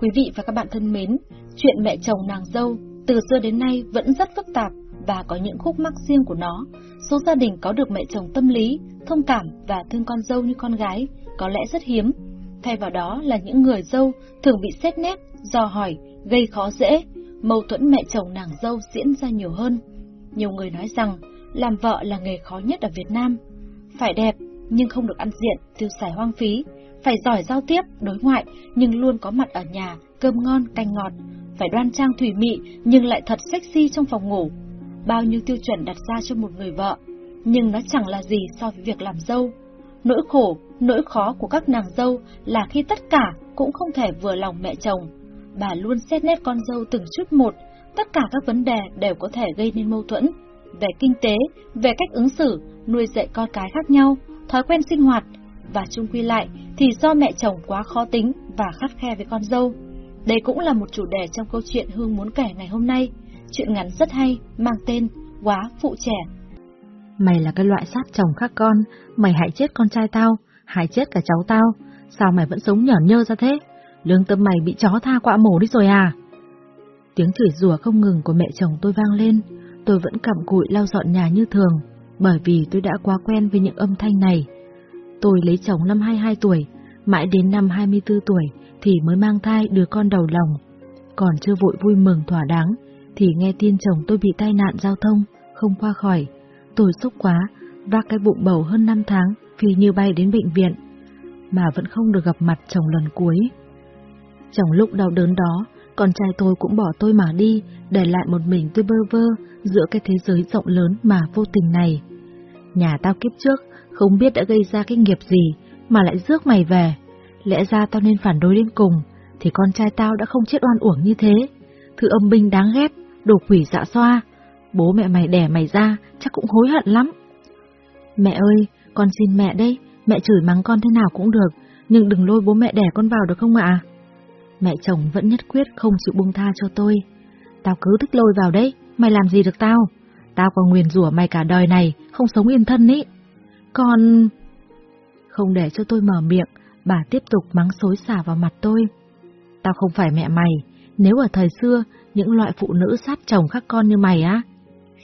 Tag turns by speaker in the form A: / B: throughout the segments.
A: Quý vị và các bạn thân mến, chuyện mẹ chồng nàng dâu từ xưa đến nay vẫn rất phức tạp và có những khúc mắc riêng của nó. Số gia đình có được mẹ chồng tâm lý, thông cảm và thương con dâu như con gái có lẽ rất hiếm. Thay vào đó là những người dâu thường bị xét nét, dò hỏi, gây khó dễ, mâu thuẫn mẹ chồng nàng dâu diễn ra nhiều hơn. Nhiều người nói rằng làm vợ là nghề khó nhất ở Việt Nam. Phải đẹp nhưng không được ăn diện, tiêu xài hoang phí, phải giỏi giao tiếp, đối ngoại nhưng luôn có mặt ở nhà, cơm ngon, canh ngọt, phải đoan trang thủy mị nhưng lại thật sexy trong phòng ngủ. Bao nhiêu tiêu chuẩn đặt ra cho một người vợ, nhưng nó chẳng là gì so với việc làm dâu. Nỗi khổ, nỗi khó của các nàng dâu là khi tất cả cũng không thể vừa lòng mẹ chồng. Bà luôn xét nét con dâu từng chút một, tất cả các vấn đề đều có thể gây nên mâu thuẫn. Về kinh tế, về cách ứng xử, nuôi dạy con cái khác nhau, thói quen sinh hoạt, và chung quy lại thì do mẹ chồng quá khó tính và khắt khe với con dâu. Đây cũng là một chủ đề trong câu chuyện Hương muốn kể ngày hôm nay. Chuyện ngắn rất hay, mang tên Quá Phụ Trẻ.
B: Mày là cái loại sát chồng khác con, mày hại chết con trai tao, hại chết cả cháu tao, sao mày vẫn sống nhởn nhơ ra thế? Lương tâm mày bị chó tha quạ mổ đi rồi à? Tiếng chửi rủa không ngừng của mẹ chồng tôi vang lên, tôi vẫn cặm cụi lau dọn nhà như thường, bởi vì tôi đã quá quen với những âm thanh này. Tôi lấy chồng năm 22 tuổi, mãi đến năm 24 tuổi thì mới mang thai đứa con đầu lòng. Còn chưa vội vui mừng thỏa đáng, thì nghe tin chồng tôi bị tai nạn giao thông, không qua khỏi. Tôi sốc quá, vác cái bụng bầu hơn 5 tháng, phi như bay đến bệnh viện, mà vẫn không được gặp mặt chồng lần cuối. Trong lúc đau đớn đó, con trai tôi cũng bỏ tôi mà đi, để lại một mình tôi bơ vơ giữa cái thế giới rộng lớn mà vô tình này. Nhà tao kiếp trước không biết đã gây ra cái nghiệp gì mà lại rước mày về. Lẽ ra tao nên phản đối đến cùng, thì con trai tao đã không chết oan uổng như thế. Thứ âm binh đáng ghét, đồ quỷ dạ xoa. Bố mẹ mày đẻ mày ra, chắc cũng hối hận lắm. Mẹ ơi, con xin mẹ đây, mẹ chửi mắng con thế nào cũng được, nhưng đừng lôi bố mẹ đẻ con vào được không ạ? Mẹ chồng vẫn nhất quyết không chịu buông tha cho tôi. Tao cứ thích lôi vào đấy, mày làm gì được tao? Tao còn nguyền rủa mày cả đời này, không sống yên thân ý. Con... Không để cho tôi mở miệng, bà tiếp tục mắng xối xả vào mặt tôi. Tao không phải mẹ mày, nếu ở thời xưa, những loại phụ nữ sát chồng khác con như mày á,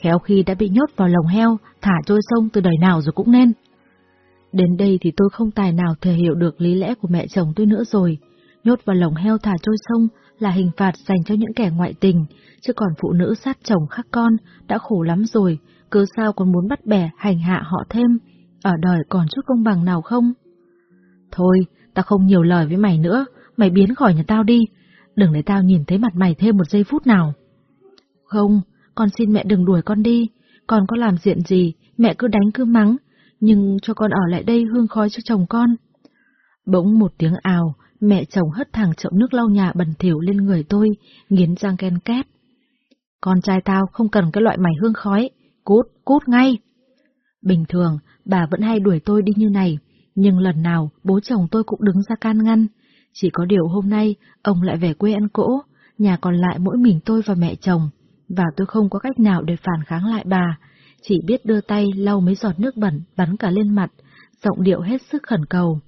B: khéo khi đã bị nhốt vào lồng heo, thả trôi sông từ đời nào rồi cũng nên. Đến đây thì tôi không tài nào thể hiểu được lý lẽ của mẹ chồng tôi nữa rồi. Nhốt vào lồng heo thả trôi sông là hình phạt dành cho những kẻ ngoại tình, chứ còn phụ nữ sát chồng khác con đã khổ lắm rồi, cứ sao còn muốn bắt bẻ hành hạ họ thêm, ở đời còn chút công bằng nào không? Thôi, tao không nhiều lời với mày nữa, mày biến khỏi nhà tao đi, đừng để tao nhìn thấy mặt mày thêm một giây phút nào. Không, con xin mẹ đừng đuổi con đi, con có làm diện gì, mẹ cứ đánh cứ mắng, nhưng cho con ở lại đây hương khói cho chồng con. Bỗng một tiếng ào, mẹ chồng hất thẳng chậu nước lau nhà bẩn thỉu lên người tôi, nghiến răng ken két. Con trai tao không cần cái loại mày hương khói, cút, cút ngay. Bình thường, bà vẫn hay đuổi tôi đi như này, nhưng lần nào bố chồng tôi cũng đứng ra can ngăn. Chỉ có điều hôm nay, ông lại về quê ăn cỗ, nhà còn lại mỗi mình tôi và mẹ chồng, và tôi không có cách nào để phản kháng lại bà, chỉ biết đưa tay lau mấy giọt nước bẩn bắn cả lên mặt, giọng điệu hết sức khẩn cầu.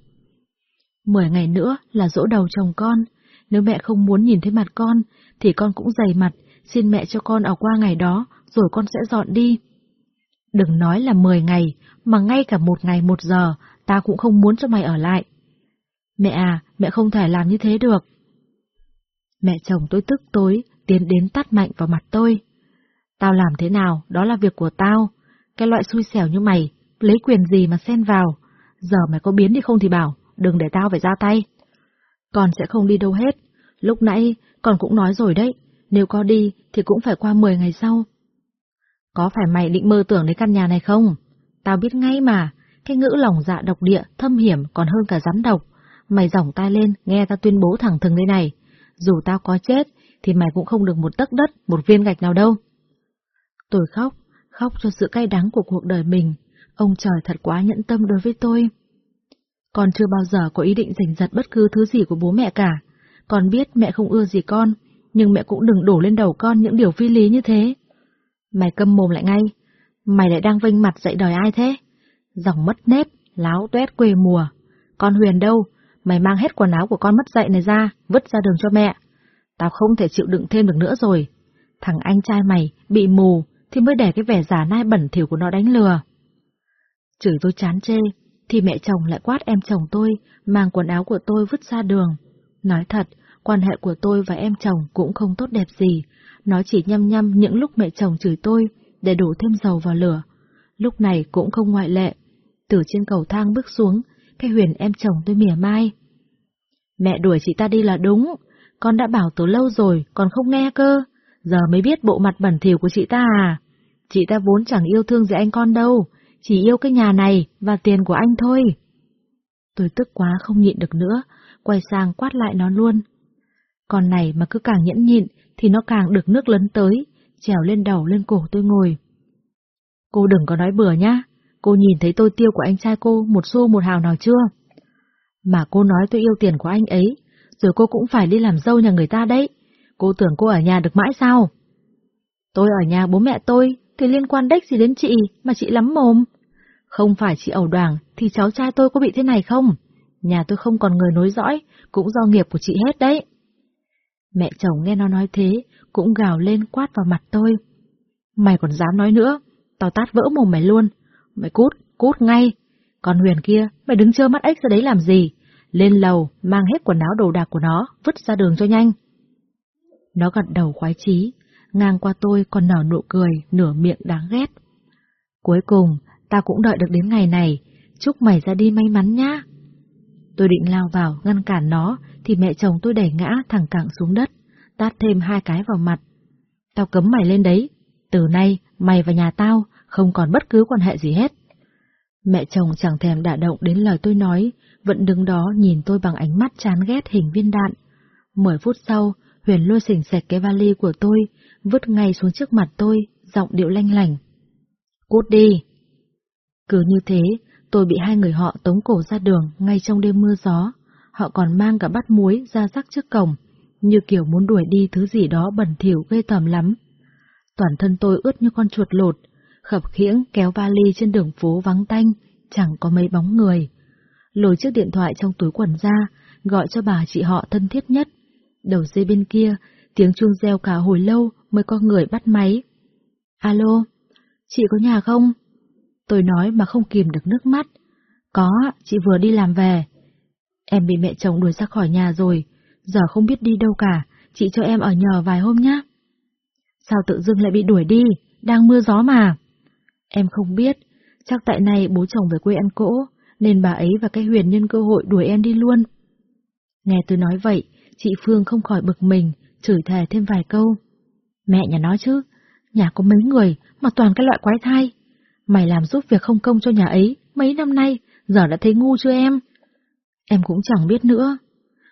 B: Mười ngày nữa là dỗ đầu chồng con, nếu mẹ không muốn nhìn thấy mặt con, thì con cũng dày mặt, xin mẹ cho con ở qua ngày đó, rồi con sẽ dọn đi. Đừng nói là mười ngày, mà ngay cả một ngày một giờ, ta cũng không muốn cho mày ở lại. Mẹ à, mẹ không thể làm như thế được. Mẹ chồng tôi tức tối, tiến đến tắt mạnh vào mặt tôi. Tao làm thế nào, đó là việc của tao. Cái loại xui xẻo như mày, lấy quyền gì mà xen vào. Giờ mày có biến đi không thì bảo, đừng để tao phải ra tay. Con sẽ không đi đâu hết. Lúc nãy, con cũng nói rồi đấy, nếu có đi thì cũng phải qua 10 ngày sau. Có phải mày định mơ tưởng đến căn nhà này không? Tao biết ngay mà, cái ngữ lòng dạ độc địa, thâm hiểm còn hơn cả rắn độc. Mày giỏng tai lên, nghe tao tuyên bố thẳng thừng đây này. Dù tao có chết, thì mày cũng không được một tấc đất, một viên gạch nào đâu. Tôi khóc, khóc cho sự cay đắng của cuộc đời mình. Ông trời thật quá nhẫn tâm đối với tôi. Con chưa bao giờ có ý định giành giật bất cứ thứ gì của bố mẹ cả. Con biết mẹ không ưa gì con, nhưng mẹ cũng đừng đổ lên đầu con những điều phi lý như thế. Mày câm mồm lại ngay, mày lại đang vinh mặt dạy đòi ai thế? Dòng mất nếp, láo tuét quê mùa. Con Huyền đâu? mày mang hết quần áo của con mất dạy này ra, vứt ra đường cho mẹ. Tao không thể chịu đựng thêm được nữa rồi. Thằng anh trai mày bị mù thì mới để cái vẻ giả nai bẩn thỉu của nó đánh lừa. Chửi tôi chán chê, thì mẹ chồng lại quát em chồng tôi mang quần áo của tôi vứt ra đường. Nói thật, quan hệ của tôi và em chồng cũng không tốt đẹp gì, nó chỉ nhăm nhăm những lúc mẹ chồng chửi tôi để đổ thêm dầu vào lửa. Lúc này cũng không ngoại lệ. Từ trên cầu thang bước xuống, cái huyền em chồng tôi mỉa mai. Mẹ đuổi chị ta đi là đúng, con đã bảo từ lâu rồi, còn không nghe cơ, giờ mới biết bộ mặt bẩn thỉu của chị ta à. Chị ta vốn chẳng yêu thương gì anh con đâu, chỉ yêu cái nhà này và tiền của anh thôi. Tôi tức quá không nhịn được nữa, quay sang quát lại nó luôn. Con này mà cứ càng nhẫn nhịn thì nó càng được nước lấn tới, trèo lên đầu lên cổ tôi ngồi. Cô đừng có nói bừa nhá, cô nhìn thấy tôi tiêu của anh trai cô một xu một hào nào chưa? Mà cô nói tôi yêu tiền của anh ấy, rồi cô cũng phải đi làm dâu nhà người ta đấy. Cô tưởng cô ở nhà được mãi sao? Tôi ở nhà bố mẹ tôi, thì liên quan đếch gì đến chị mà chị lắm mồm. Không phải chị ẩu đoàn thì cháu trai tôi có bị thế này không? Nhà tôi không còn người nối dõi, cũng do nghiệp của chị hết đấy. Mẹ chồng nghe nó nói thế, cũng gào lên quát vào mặt tôi. Mày còn dám nói nữa, tao tát vỡ mồm mày luôn. Mày cút, cút ngay. Còn Huyền kia, mày đứng trơ mắt ếch ra đấy làm gì? Lên lầu, mang hết quần áo đồ đạc của nó, vứt ra đường cho nhanh. Nó gật đầu khoái chí, ngang qua tôi còn nở nụ cười, nửa miệng đáng ghét. Cuối cùng, ta cũng đợi được đến ngày này, chúc mày ra đi may mắn nhá. Tôi định lao vào, ngăn cản nó, thì mẹ chồng tôi đẩy ngã thẳng cẳng xuống đất, tát thêm hai cái vào mặt. Tao cấm mày lên đấy, từ nay mày và nhà tao không còn bất cứ quan hệ gì hết. Mẹ chồng chẳng thèm đả động đến lời tôi nói, vẫn đứng đó nhìn tôi bằng ánh mắt chán ghét hình viên đạn. Mười phút sau, Huyền lôi xỉnh xẹt cái vali của tôi, vứt ngay xuống trước mặt tôi, giọng điệu lanh lành. Cút đi! Cứ như thế, tôi bị hai người họ tống cổ ra đường ngay trong đêm mưa gió. Họ còn mang cả bát muối ra rắc trước cổng, như kiểu muốn đuổi đi thứ gì đó bẩn thỉu gây tầm lắm. Toàn thân tôi ướt như con chuột lột, khập khiễng kéo vali trên đường phố vắng tanh, chẳng có mấy bóng người. Lôi chiếc điện thoại trong túi quần ra, gọi cho bà chị họ thân thiết nhất. Đầu dây bên kia, tiếng chuông reo cả hồi lâu mới có người bắt máy. Alo, chị có nhà không? Tôi nói mà không kìm được nước mắt. Có, chị vừa đi làm về. Em bị mẹ chồng đuổi ra khỏi nhà rồi, giờ không biết đi đâu cả, chị cho em ở nhờ vài hôm nhé. Sao tự dưng lại bị đuổi đi, đang mưa gió mà. Em không biết, chắc tại này bố chồng về quê ăn cỗ, nên bà ấy và cái huyền nhân cơ hội đuổi em đi luôn. Nghe tôi nói vậy, chị Phương không khỏi bực mình, chửi thề thêm vài câu. Mẹ nhà nói chứ, nhà có mấy người mà toàn cái loại quái thai. Mày làm giúp việc không công cho nhà ấy mấy năm nay, giờ đã thấy ngu chưa em? Em cũng chẳng biết nữa.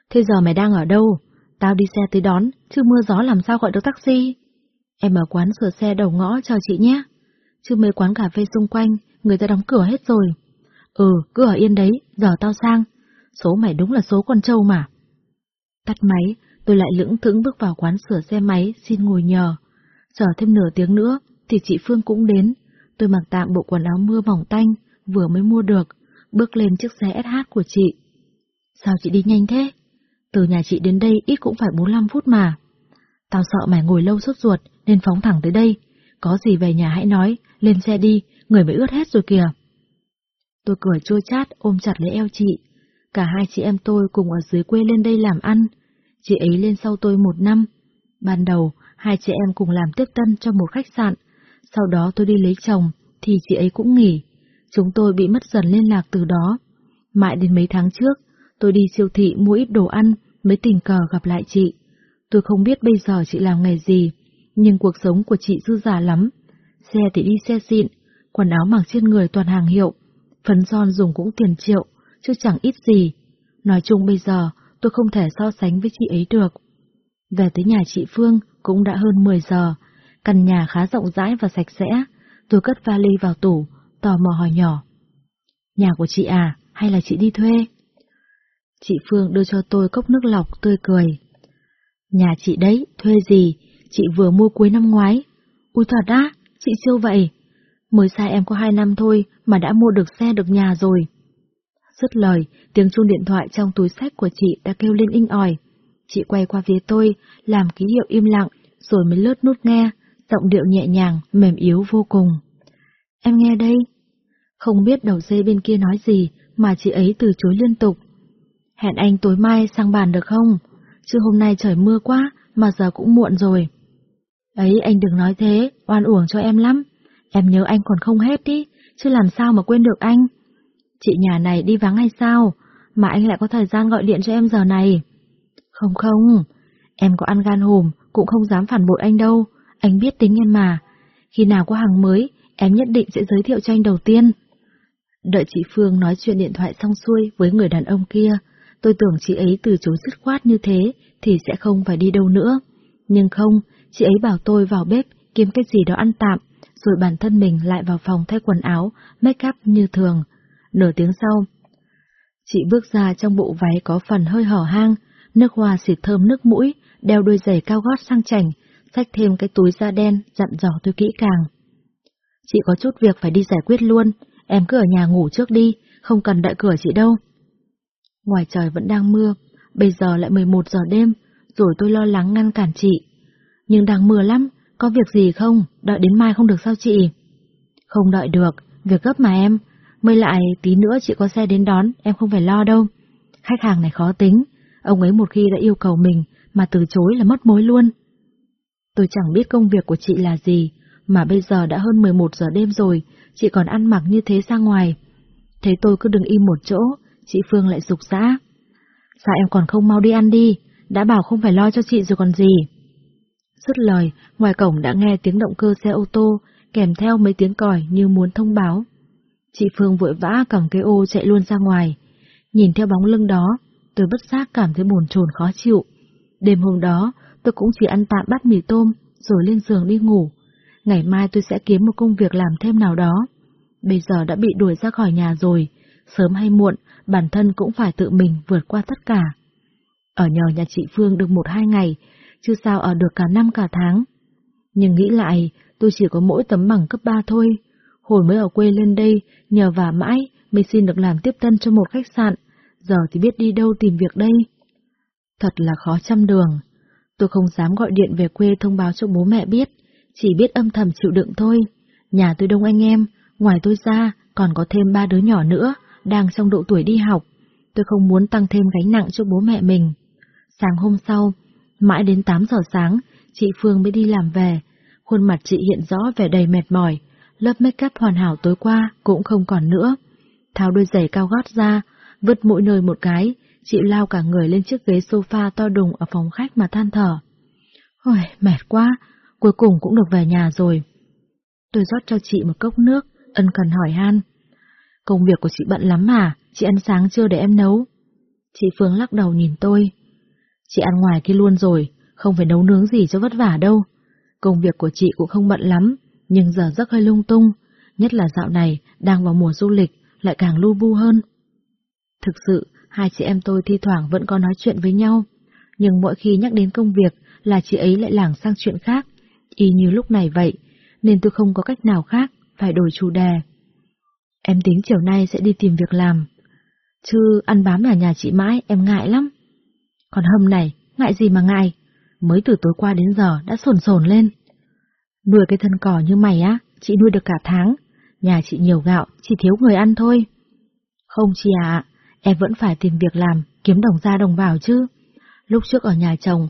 B: Thế giờ mày đang ở đâu? Tao đi xe tới đón, chứ mưa gió làm sao gọi được taxi? Em ở quán sửa xe đầu ngõ chờ chị nhé. Chứ mấy quán cà phê xung quanh, người ta đóng cửa hết rồi. Ừ, cứ ở yên đấy, giờ tao sang. Số mày đúng là số con trâu mà. Tắt máy, tôi lại lững thững bước vào quán sửa xe máy xin ngồi nhờ. Chờ thêm nửa tiếng nữa thì chị Phương cũng đến. Tôi mặc tạm bộ quần áo mưa mỏng tanh, vừa mới mua được, bước lên chiếc xe SH của chị. Sao chị đi nhanh thế? Từ nhà chị đến đây ít cũng phải 45 phút mà. Tao sợ mày ngồi lâu sốt ruột nên phóng thẳng tới đây. Có gì về nhà hãy nói, lên xe đi, người mới ướt hết rồi kìa. Tôi cười chua chát ôm chặt lấy eo chị. Cả hai chị em tôi cùng ở dưới quê lên đây làm ăn. Chị ấy lên sau tôi một năm. Ban đầu, hai chị em cùng làm tiếp tân cho một khách sạn. Sau đó tôi đi lấy chồng, thì chị ấy cũng nghỉ. Chúng tôi bị mất dần liên lạc từ đó. Mãi đến mấy tháng trước, tôi đi siêu thị mua ít đồ ăn, mới tình cờ gặp lại chị. Tôi không biết bây giờ chị làm nghề gì, nhưng cuộc sống của chị dư giả lắm. Xe thì đi xe xịn, quần áo mặc trên người toàn hàng hiệu, phấn son dùng cũng tiền triệu, chứ chẳng ít gì. Nói chung bây giờ, tôi không thể so sánh với chị ấy được. Về tới nhà chị Phương cũng đã hơn 10 giờ, căn nhà khá rộng rãi và sạch sẽ, tôi cất vali vào tủ, tò mò hỏi nhỏ. Nhà của chị à, hay là chị đi thuê? Chị Phương đưa cho tôi cốc nước lọc tươi cười. Nhà chị đấy, thuê gì? Chị vừa mua cuối năm ngoái. Ui thật á, chị siêu vậy. Mới xa em có hai năm thôi mà đã mua được xe được nhà rồi. Dứt lời, tiếng chuông điện thoại trong túi sách của chị đã kêu lên inh ỏi. Chị quay qua phía tôi, làm ký hiệu im lặng, rồi mới lướt nút nghe, giọng điệu nhẹ nhàng, mềm yếu vô cùng. Em nghe đây. Không biết đầu dây bên kia nói gì, mà chị ấy từ chối liên tục. Hẹn anh tối mai sang bàn được không? Chứ hôm nay trời mưa quá, mà giờ cũng muộn rồi. Ấy anh đừng nói thế, oan uổng cho em lắm. Em nhớ anh còn không hết đi, chứ làm sao mà quên được anh. Chị nhà này đi vắng hay sao, mà anh lại có thời gian gọi điện cho em giờ này. Không không, em có ăn gan hùm, cũng không dám phản bội anh đâu, anh biết tính em mà. Khi nào có hàng mới, em nhất định sẽ giới thiệu cho anh đầu tiên. Đợi chị Phương nói chuyện điện thoại xong xuôi với người đàn ông kia, tôi tưởng chị ấy từ chối dứt khoát như thế thì sẽ không phải đi đâu nữa. Nhưng không, chị ấy bảo tôi vào bếp kiếm cái gì đó ăn tạm, rồi bản thân mình lại vào phòng thay quần áo, make up như thường. Nửa tiếng sau, chị bước ra trong bộ váy có phần hơi hở hang, nước hoa xịt thơm nước mũi, đeo đôi giày cao gót sang chảnh, xách thêm cái túi da đen, dặn dò tôi kỹ càng. Chị có chút việc phải đi giải quyết luôn, em cứ ở nhà ngủ trước đi, không cần đợi cửa chị đâu. Ngoài trời vẫn đang mưa, bây giờ lại 11 giờ đêm, rồi tôi lo lắng ngăn cản chị. Nhưng đang mưa lắm, có việc gì không, đợi đến mai không được sao chị? Không đợi được, việc gấp mà em, mới lại tí nữa chị có xe đến đón, em không phải lo đâu. Khách hàng này khó tính, ông ấy một khi đã yêu cầu mình mà từ chối là mất mối luôn. Tôi chẳng biết công việc của chị là gì, mà bây giờ đã hơn 11 giờ đêm rồi, chị còn ăn mặc như thế ra ngoài. Thế tôi cứ đừng im một chỗ, chị Phương lại rục rã. Sao em còn không mau đi ăn đi, đã bảo không phải lo cho chị rồi còn gì. Dứt lời, ngoài cổng đã nghe tiếng động cơ xe ô tô, kèm theo mấy tiếng còi như muốn thông báo. Chị Phương vội vã cầm cái ô chạy luôn ra ngoài. Nhìn theo bóng lưng đó, tôi bất giác cảm thấy buồn chồn khó chịu. Đêm hôm đó, tôi cũng chỉ ăn tạm bát mì tôm, rồi lên giường đi ngủ. Ngày mai tôi sẽ kiếm một công việc làm thêm nào đó. Bây giờ đã bị đuổi ra khỏi nhà rồi, sớm hay muộn, bản thân cũng phải tự mình vượt qua tất cả. Ở nhờ nhà chị Phương được một hai ngày, chứ sao ở được cả năm cả tháng. Nhưng nghĩ lại, tôi chỉ có mỗi tấm bằng cấp 3 thôi. Hồi mới ở quê lên đây, nhờ vả mãi mới xin được làm tiếp tân cho một khách sạn, giờ thì biết đi đâu tìm việc đây. Thật là khó trăm đường. Tôi không dám gọi điện về quê thông báo cho bố mẹ biết, chỉ biết âm thầm chịu đựng thôi. Nhà tôi đông anh em, ngoài tôi ra còn có thêm ba đứa nhỏ nữa, đang trong độ tuổi đi học. Tôi không muốn tăng thêm gánh nặng cho bố mẹ mình. Sáng hôm sau, mãi đến 8 giờ sáng, chị Phương mới đi làm về. Khuôn mặt chị hiện rõ vẻ đầy mệt mỏi, lớp make up hoàn hảo tối qua cũng không còn nữa. Tháo đôi giày cao gót ra, vứt mỗi nơi một cái, chị lao cả người lên chiếc ghế sofa to đùng ở phòng khách mà than thở. Ôi, mệt quá, cuối cùng cũng được về nhà rồi. Tôi rót cho chị một cốc nước, ân cần hỏi han. Công việc của chị bận lắm mà, chị ăn sáng chưa để em nấu? Chị Phương lắc đầu nhìn tôi. Chị ăn ngoài kia luôn rồi, không phải nấu nướng gì cho vất vả đâu. Công việc của chị cũng không bận lắm, nhưng giờ rất hơi lung tung, nhất là dạo này đang vào mùa du lịch, lại càng lu bu hơn. Thực sự, hai chị em tôi thi thoảng vẫn có nói chuyện với nhau, nhưng mỗi khi nhắc đến công việc là chị ấy lại lảng sang chuyện khác, y như lúc này vậy, nên tôi không có cách nào khác, phải đổi chủ đề. Em tính chiều nay sẽ đi tìm việc làm, chứ ăn bám ở nhà chị mãi em ngại lắm. Còn hâm này, ngại gì mà ngại, mới từ tối qua đến giờ đã sồn sồn lên. Nuôi cái thân cỏ như mày á, chị nuôi được cả tháng, nhà chị nhiều gạo, chỉ thiếu người ăn thôi. Không chị ạ, em vẫn phải tìm việc làm, kiếm đồng ra đồng vào chứ. Lúc trước ở nhà chồng,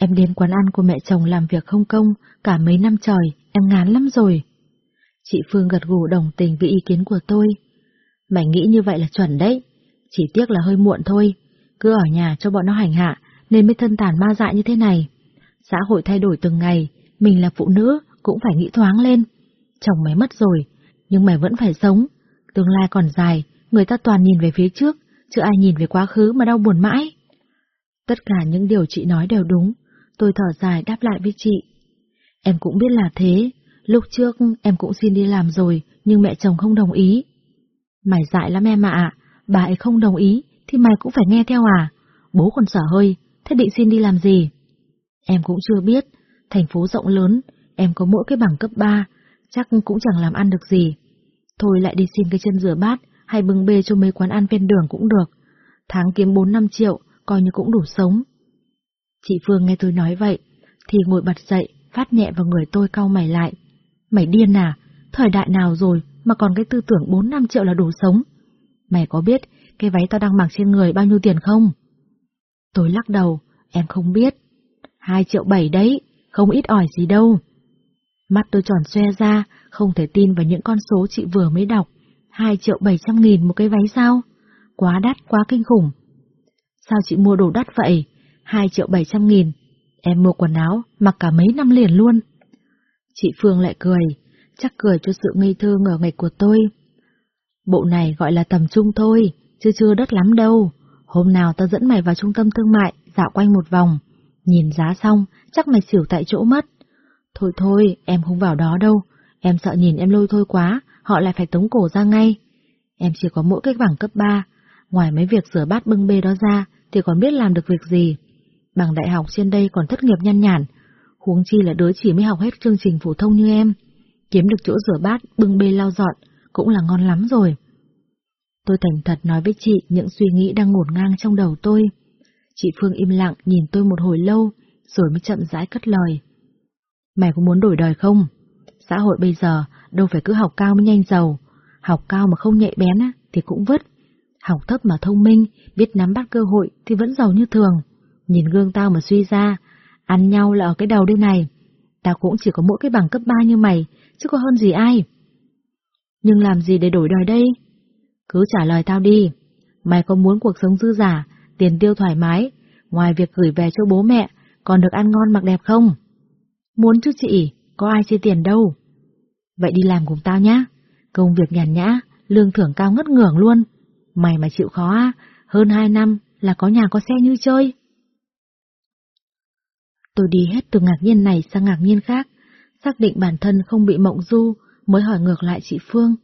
B: em đến quán ăn của mẹ chồng làm việc không công cả mấy năm trời, em ngán lắm rồi. Chị Phương gật gù đồng tình với ý kiến của tôi. Mày nghĩ như vậy là chuẩn đấy, chỉ tiếc là hơi muộn thôi, cứ ở nhà cho bọn nó hành hạ, nên mới thân tàn ma dại như thế này. Xã hội thay đổi từng ngày, mình là phụ nữ, cũng phải nghĩ thoáng lên. Chồng mày mất rồi, nhưng mày vẫn phải sống. Tương lai còn dài, người ta toàn nhìn về phía trước, chứ ai nhìn về quá khứ mà đau buồn mãi. Tất cả những điều chị nói đều đúng, tôi thở dài đáp lại với chị. Em cũng biết là thế, lúc trước em cũng xin đi làm rồi, nhưng mẹ chồng không đồng ý. Mày dại lắm em ạ, bà ấy không đồng ý, thì mày cũng phải nghe theo à? Bố còn sở hơi, thế định xin đi làm gì? Em cũng chưa biết, thành phố rộng lớn, em có mỗi cái bằng cấp 3, chắc cũng chẳng làm ăn được gì. Thôi lại đi xin cái chân rửa bát, hay bưng bê cho mấy quán ăn ven đường cũng được. Tháng kiếm 4-5 triệu, coi như cũng đủ sống. Chị Phương nghe tôi nói vậy, thì ngồi bật dậy, phát nhẹ vào người tôi cau mày lại. Mày điên à? Thời đại nào rồi mà còn cái tư tưởng 4-5 triệu là đủ sống? Mày có biết cái váy tao đang mặc trên người bao nhiêu tiền không? Tôi lắc đầu, em không biết. 2 triệu 7 đấy, không ít ỏi gì đâu. Mắt tôi tròn xoe ra, không thể tin vào những con số chị vừa mới đọc. 2 triệu 700 nghìn một cái váy sao? Quá đắt, quá kinh khủng. Sao chị mua đồ đắt vậy? 2 triệu 700 nghìn. Em mua quần áo, mặc cả mấy năm liền luôn. Chị Phương lại cười, chắc cười cho sự ngây thơ ngờ nghịch của tôi. Bộ này gọi là tầm trung thôi, chưa chưa đắt lắm đâu. Hôm nào tao dẫn mày vào trung tâm thương mại, dạo quanh một vòng. Nhìn giá xong, chắc mày xỉu tại chỗ mất. Thôi thôi, em không vào đó đâu. Em sợ nhìn em lôi thôi quá, họ lại phải tống cổ ra ngay. Em chỉ có mỗi cách bảng cấp 3, ngoài mấy việc rửa bát bưng bê đó ra, thì còn biết làm được việc gì. Bằng đại học trên đây còn thất nghiệp nhăn nhản, huống chi là đứa chỉ mới học hết chương trình phổ thông như em. Kiếm được chỗ rửa bát, bưng bê lau dọn, cũng là ngon lắm rồi. Tôi thành thật nói với chị những suy nghĩ đang ngổn ngang trong đầu tôi. Chị Phương im lặng nhìn tôi một hồi lâu, rồi mới chậm rãi cất lời. Mày có muốn đổi đời không? Xã hội bây giờ đâu phải cứ học cao mới nhanh giàu, học cao mà không nhạy bén thì cũng vứt. Học thấp mà thông minh, biết nắm bắt cơ hội thì vẫn giàu như thường. Nhìn gương tao mà suy ra, ăn nhau là ở cái đầu đây này. Tao cũng chỉ có mỗi cái bằng cấp 3 như mày, chứ có hơn gì ai. Nhưng làm gì để đổi đời đây? Cứ trả lời tao đi. Mày có muốn cuộc sống dư giả, tiền tiêu thoải mái, ngoài việc gửi về cho bố mẹ, còn được ăn ngon mặc đẹp không? Muốn chứ chị, có ai chia tiền đâu. Vậy đi làm cùng tao nhá. Công việc nhàn nhã, lương thưởng cao ngất ngưởng luôn. Mày mà chịu khó á, hơn hai năm là có nhà có xe như chơi. Tôi đi hết từ ngạc nhiên này sang ngạc nhiên khác, xác định bản thân không bị mộng du, mới hỏi ngược lại chị Phương.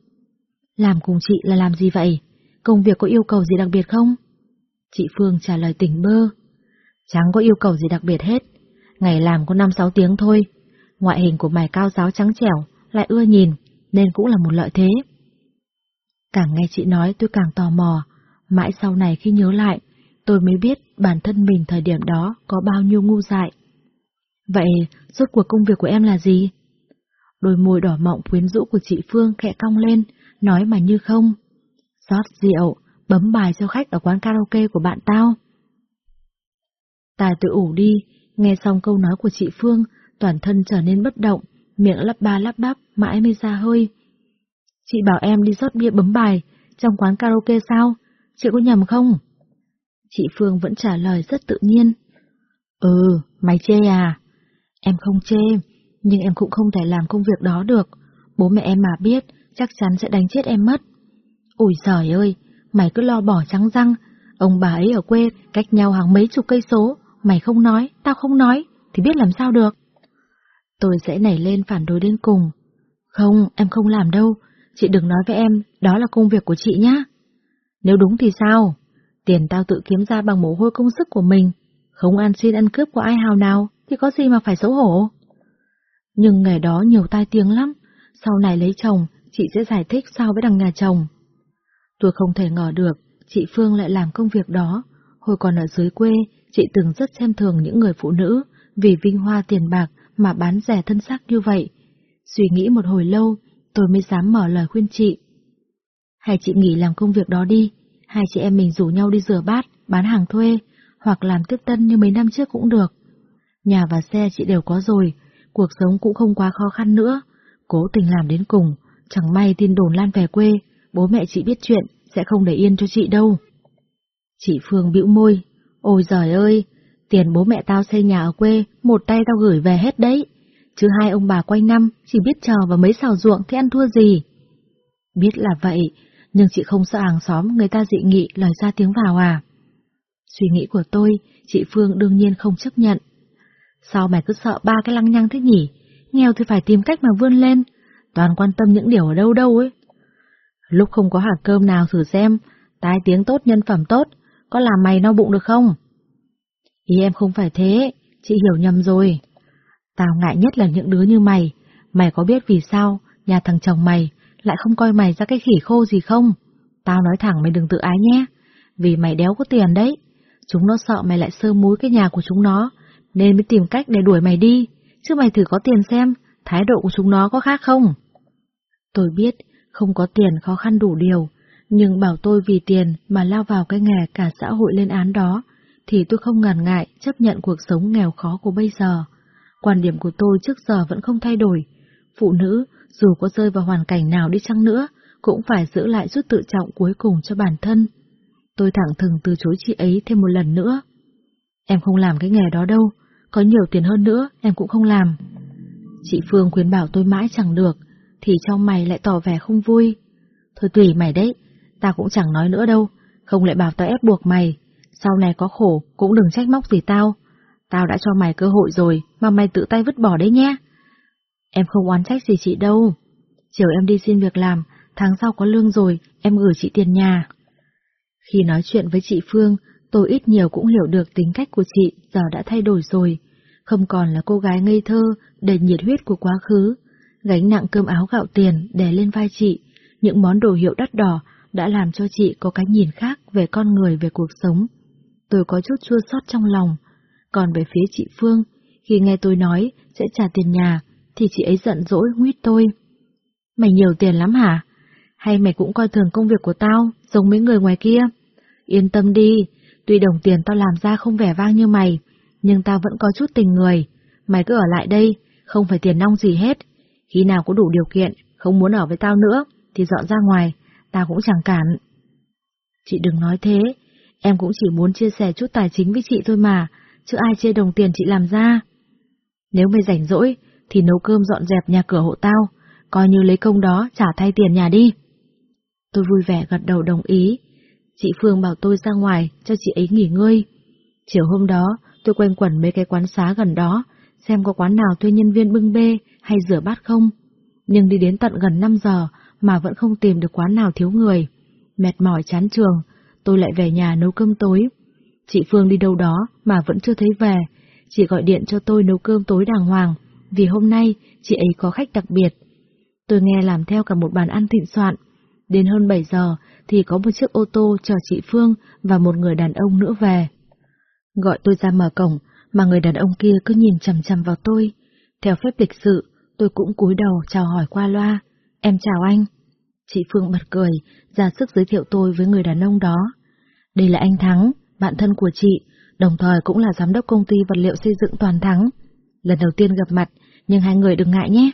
B: Làm cùng chị là làm gì vậy? Công việc có yêu cầu gì đặc biệt không? Chị Phương trả lời tỉnh bơ. Chẳng có yêu cầu gì đặc biệt hết. Ngày làm có 5-6 tiếng thôi. Ngoại hình của mày cao giáo trắng trẻo, lại ưa nhìn, nên cũng là một lợi thế. Càng nghe chị nói tôi càng tò mò, mãi sau này khi nhớ lại, tôi mới biết bản thân mình thời điểm đó có bao nhiêu ngu dại. Vậy, rốt cuộc công việc của em là gì? Đôi môi đỏ mọng quyến rũ của chị Phương khẽ cong lên, nói mà như không. rót rượu, bấm bài cho khách ở quán karaoke của bạn tao. Tài tự ủ đi, nghe xong câu nói của chị Phương, toàn thân trở nên bất động, miệng lắp ba lắp bắp, mãi mới ra hơi. Chị bảo em đi rót bia bấm bài, trong quán karaoke sao? Chị có nhầm không? Chị Phương vẫn trả lời rất tự nhiên. Ừ, mày chê à? Em không chê, nhưng em cũng không thể làm công việc đó được. Bố mẹ em mà biết, chắc chắn sẽ đánh chết em mất. Ủi giời ơi, mày cứ lo bỏ trắng răng. Ông bà ấy ở quê cách nhau hàng mấy chục cây số, mày không nói, tao không nói, thì biết làm sao được. Tôi sẽ nảy lên phản đối đến cùng. Không, em không làm đâu, chị đừng nói với em, đó là công việc của chị nhá. Nếu đúng thì sao? Tiền tao tự kiếm ra bằng mồ hôi công sức của mình, không ăn xin ăn cướp của ai hào nào, thì có gì mà phải xấu hổ. Nhưng ngày đó nhiều tai tiếng lắm, sau này lấy chồng, chị sẽ giải thích sao với đằng nhà chồng. Tôi không thể ngờ được, chị Phương lại làm công việc đó. Hồi còn ở dưới quê, chị từng rất xem thường những người phụ nữ, vì vinh hoa tiền bạc mà bán rẻ thân xác như vậy. Suy nghĩ một hồi lâu, tôi mới dám mở lời khuyên chị. Hay chị nghỉ làm công việc đó đi, hai chị em mình rủ nhau đi rửa bát, bán hàng thuê, hoặc làm tiếp tân như mấy năm trước cũng được. Nhà và xe chị đều có rồi, cuộc sống cũng không quá khó khăn nữa. Cố tình làm đến cùng, chẳng may tin đồn lan về quê, bố mẹ chị biết chuyện, sẽ không để yên cho chị đâu. Chị Phương bĩu môi, ôi giời ơi, tiền bố mẹ tao xây nhà ở quê, một tay tao gửi về hết đấy. Chứ hai ông bà quanh năm, chỉ biết chờ và mấy xào ruộng thì ăn thua gì. Biết là vậy, nhưng chị không sợ hàng xóm người ta dị nghị lời ra tiếng vào à. Suy nghĩ của tôi, chị Phương đương nhiên không chấp nhận. Sao mày cứ sợ ba cái lăng nhăng thế nhỉ? Nghèo thì phải tìm cách mà vươn lên, toàn quan tâm những điều ở đâu đâu ấy. Lúc không có hạt cơm nào thử xem, tai tiếng tốt nhân phẩm tốt, có làm mày no bụng được không? Ý em không phải thế, chị hiểu nhầm rồi. Tao ngại nhất là những đứa như mày, mày có biết vì sao nhà thằng chồng mày lại không coi mày ra cái khỉ khô gì không? Tao nói thẳng mày đừng tự ái nhé, vì mày đéo có tiền đấy. Chúng nó sợ mày lại sơ múi cái nhà của chúng nó, nên mới tìm cách để đuổi mày đi, chứ mày thử có tiền xem, thái độ của chúng nó có khác không? Tôi biết, không có tiền khó khăn đủ điều, nhưng bảo tôi vì tiền mà lao vào cái nghề cả xã hội lên án đó, thì tôi không ngần ngại chấp nhận cuộc sống nghèo khó của bây giờ. Quan điểm của tôi trước giờ vẫn không thay đổi. Phụ nữ, dù có rơi vào hoàn cảnh nào đi chăng nữa, cũng phải giữ lại chút tự trọng cuối cùng cho bản thân. Tôi thẳng thừng từ chối chị ấy thêm một lần nữa. Em không làm cái nghề đó đâu, có nhiều tiền hơn nữa em cũng không làm. Chị Phương khuyến bảo tôi mãi chẳng được, thì trong mày lại tỏ vẻ không vui. Thôi tùy mày đấy, ta cũng chẳng nói nữa đâu, không lại bảo tao ép buộc mày. Sau này có khổ cũng đừng trách móc gì tao. Tao đã cho mày cơ hội rồi mà mày tự tay vứt bỏ đấy nhé. Em không oán trách gì chị đâu. Chiều em đi xin việc làm, tháng sau có lương rồi, em gửi chị tiền nhà. Khi nói chuyện với chị Phương, tôi ít nhiều cũng hiểu được tính cách của chị giờ đã thay đổi rồi. Không còn là cô gái ngây thơ, đầy nhiệt huyết của quá khứ. Gánh nặng cơm áo gạo tiền đè lên vai chị, những món đồ hiệu đắt đỏ đã làm cho chị có cái nhìn khác về con người về cuộc sống. Tôi có chút chua xót trong lòng. Còn về phía chị Phương, khi nghe tôi nói sẽ trả tiền nhà, thì chị ấy giận dỗi nguyết tôi. Mày nhiều tiền lắm hả? Hay mày cũng coi thường công việc của tao, giống mấy người ngoài kia? Yên tâm đi, tuy đồng tiền tao làm ra không vẻ vang như mày, nhưng tao vẫn có chút tình người. Mày cứ ở lại đây, không phải tiền nong gì hết. Khi nào có đủ điều kiện, không muốn ở với tao nữa, thì dọn ra ngoài, tao cũng chẳng cản. Chị đừng nói thế, em cũng chỉ muốn chia sẻ chút tài chính với chị thôi mà, chứ ai chê đồng tiền chị làm ra. Nếu mày rảnh rỗi, thì nấu cơm dọn dẹp nhà cửa hộ tao, coi như lấy công đó trả thay tiền nhà đi. Tôi vui vẻ gật đầu đồng ý. Chị Phương bảo tôi ra ngoài cho chị ấy nghỉ ngơi. Chiều hôm đó, tôi quanh quẩn mấy cái quán xá gần đó, xem có quán nào thuê nhân viên bưng bê hay rửa bát không. Nhưng đi đến tận gần 5 giờ mà vẫn không tìm được quán nào thiếu người. Mệt mỏi chán trường, tôi lại về nhà nấu cơm tối. Chị Phương đi đâu đó mà vẫn chưa thấy về, chị gọi điện cho tôi nấu cơm tối đàng hoàng, vì hôm nay chị ấy có khách đặc biệt. Tôi nghe làm theo cả một bàn ăn thịnh soạn. Đến hơn 7 giờ thì có một chiếc ô tô chở chị Phương và một người đàn ông nữa về. Gọi tôi ra mở cổng, mà người đàn ông kia cứ nhìn chằm chằm vào tôi. Theo phép lịch sự, tôi cũng cúi đầu chào hỏi qua loa. Em chào anh. Chị Phương bật cười, ra sức giới thiệu tôi với người đàn ông đó. Đây là anh Thắng, bạn thân của chị, đồng thời cũng là giám đốc công ty vật liệu xây dựng Toàn Thắng. Lần đầu tiên gặp mặt, nhưng hai người đừng ngại nhé.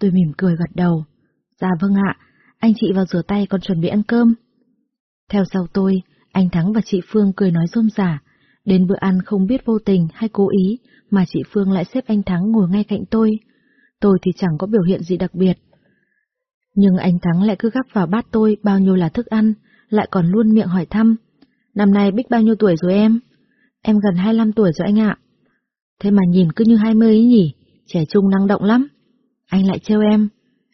B: Tôi mỉm cười gật đầu. Dạ vâng ạ, anh chị vào rửa tay còn chuẩn bị ăn cơm. Theo sau tôi, anh Thắng và chị Phương cười nói rôm rả. Đến bữa ăn không biết vô tình hay cố ý, mà chị Phương lại xếp anh Thắng ngồi ngay cạnh tôi. Tôi thì chẳng có biểu hiện gì đặc biệt. Nhưng anh Thắng lại cứ gắp vào bát tôi bao nhiêu là thức ăn, lại còn luôn miệng hỏi thăm. Năm nay Bích bao nhiêu tuổi rồi em? Em gần 25 tuổi rồi anh ạ. Thế mà nhìn cứ như 20 ấy nhỉ, trẻ trung năng động lắm. Anh lại trêu em.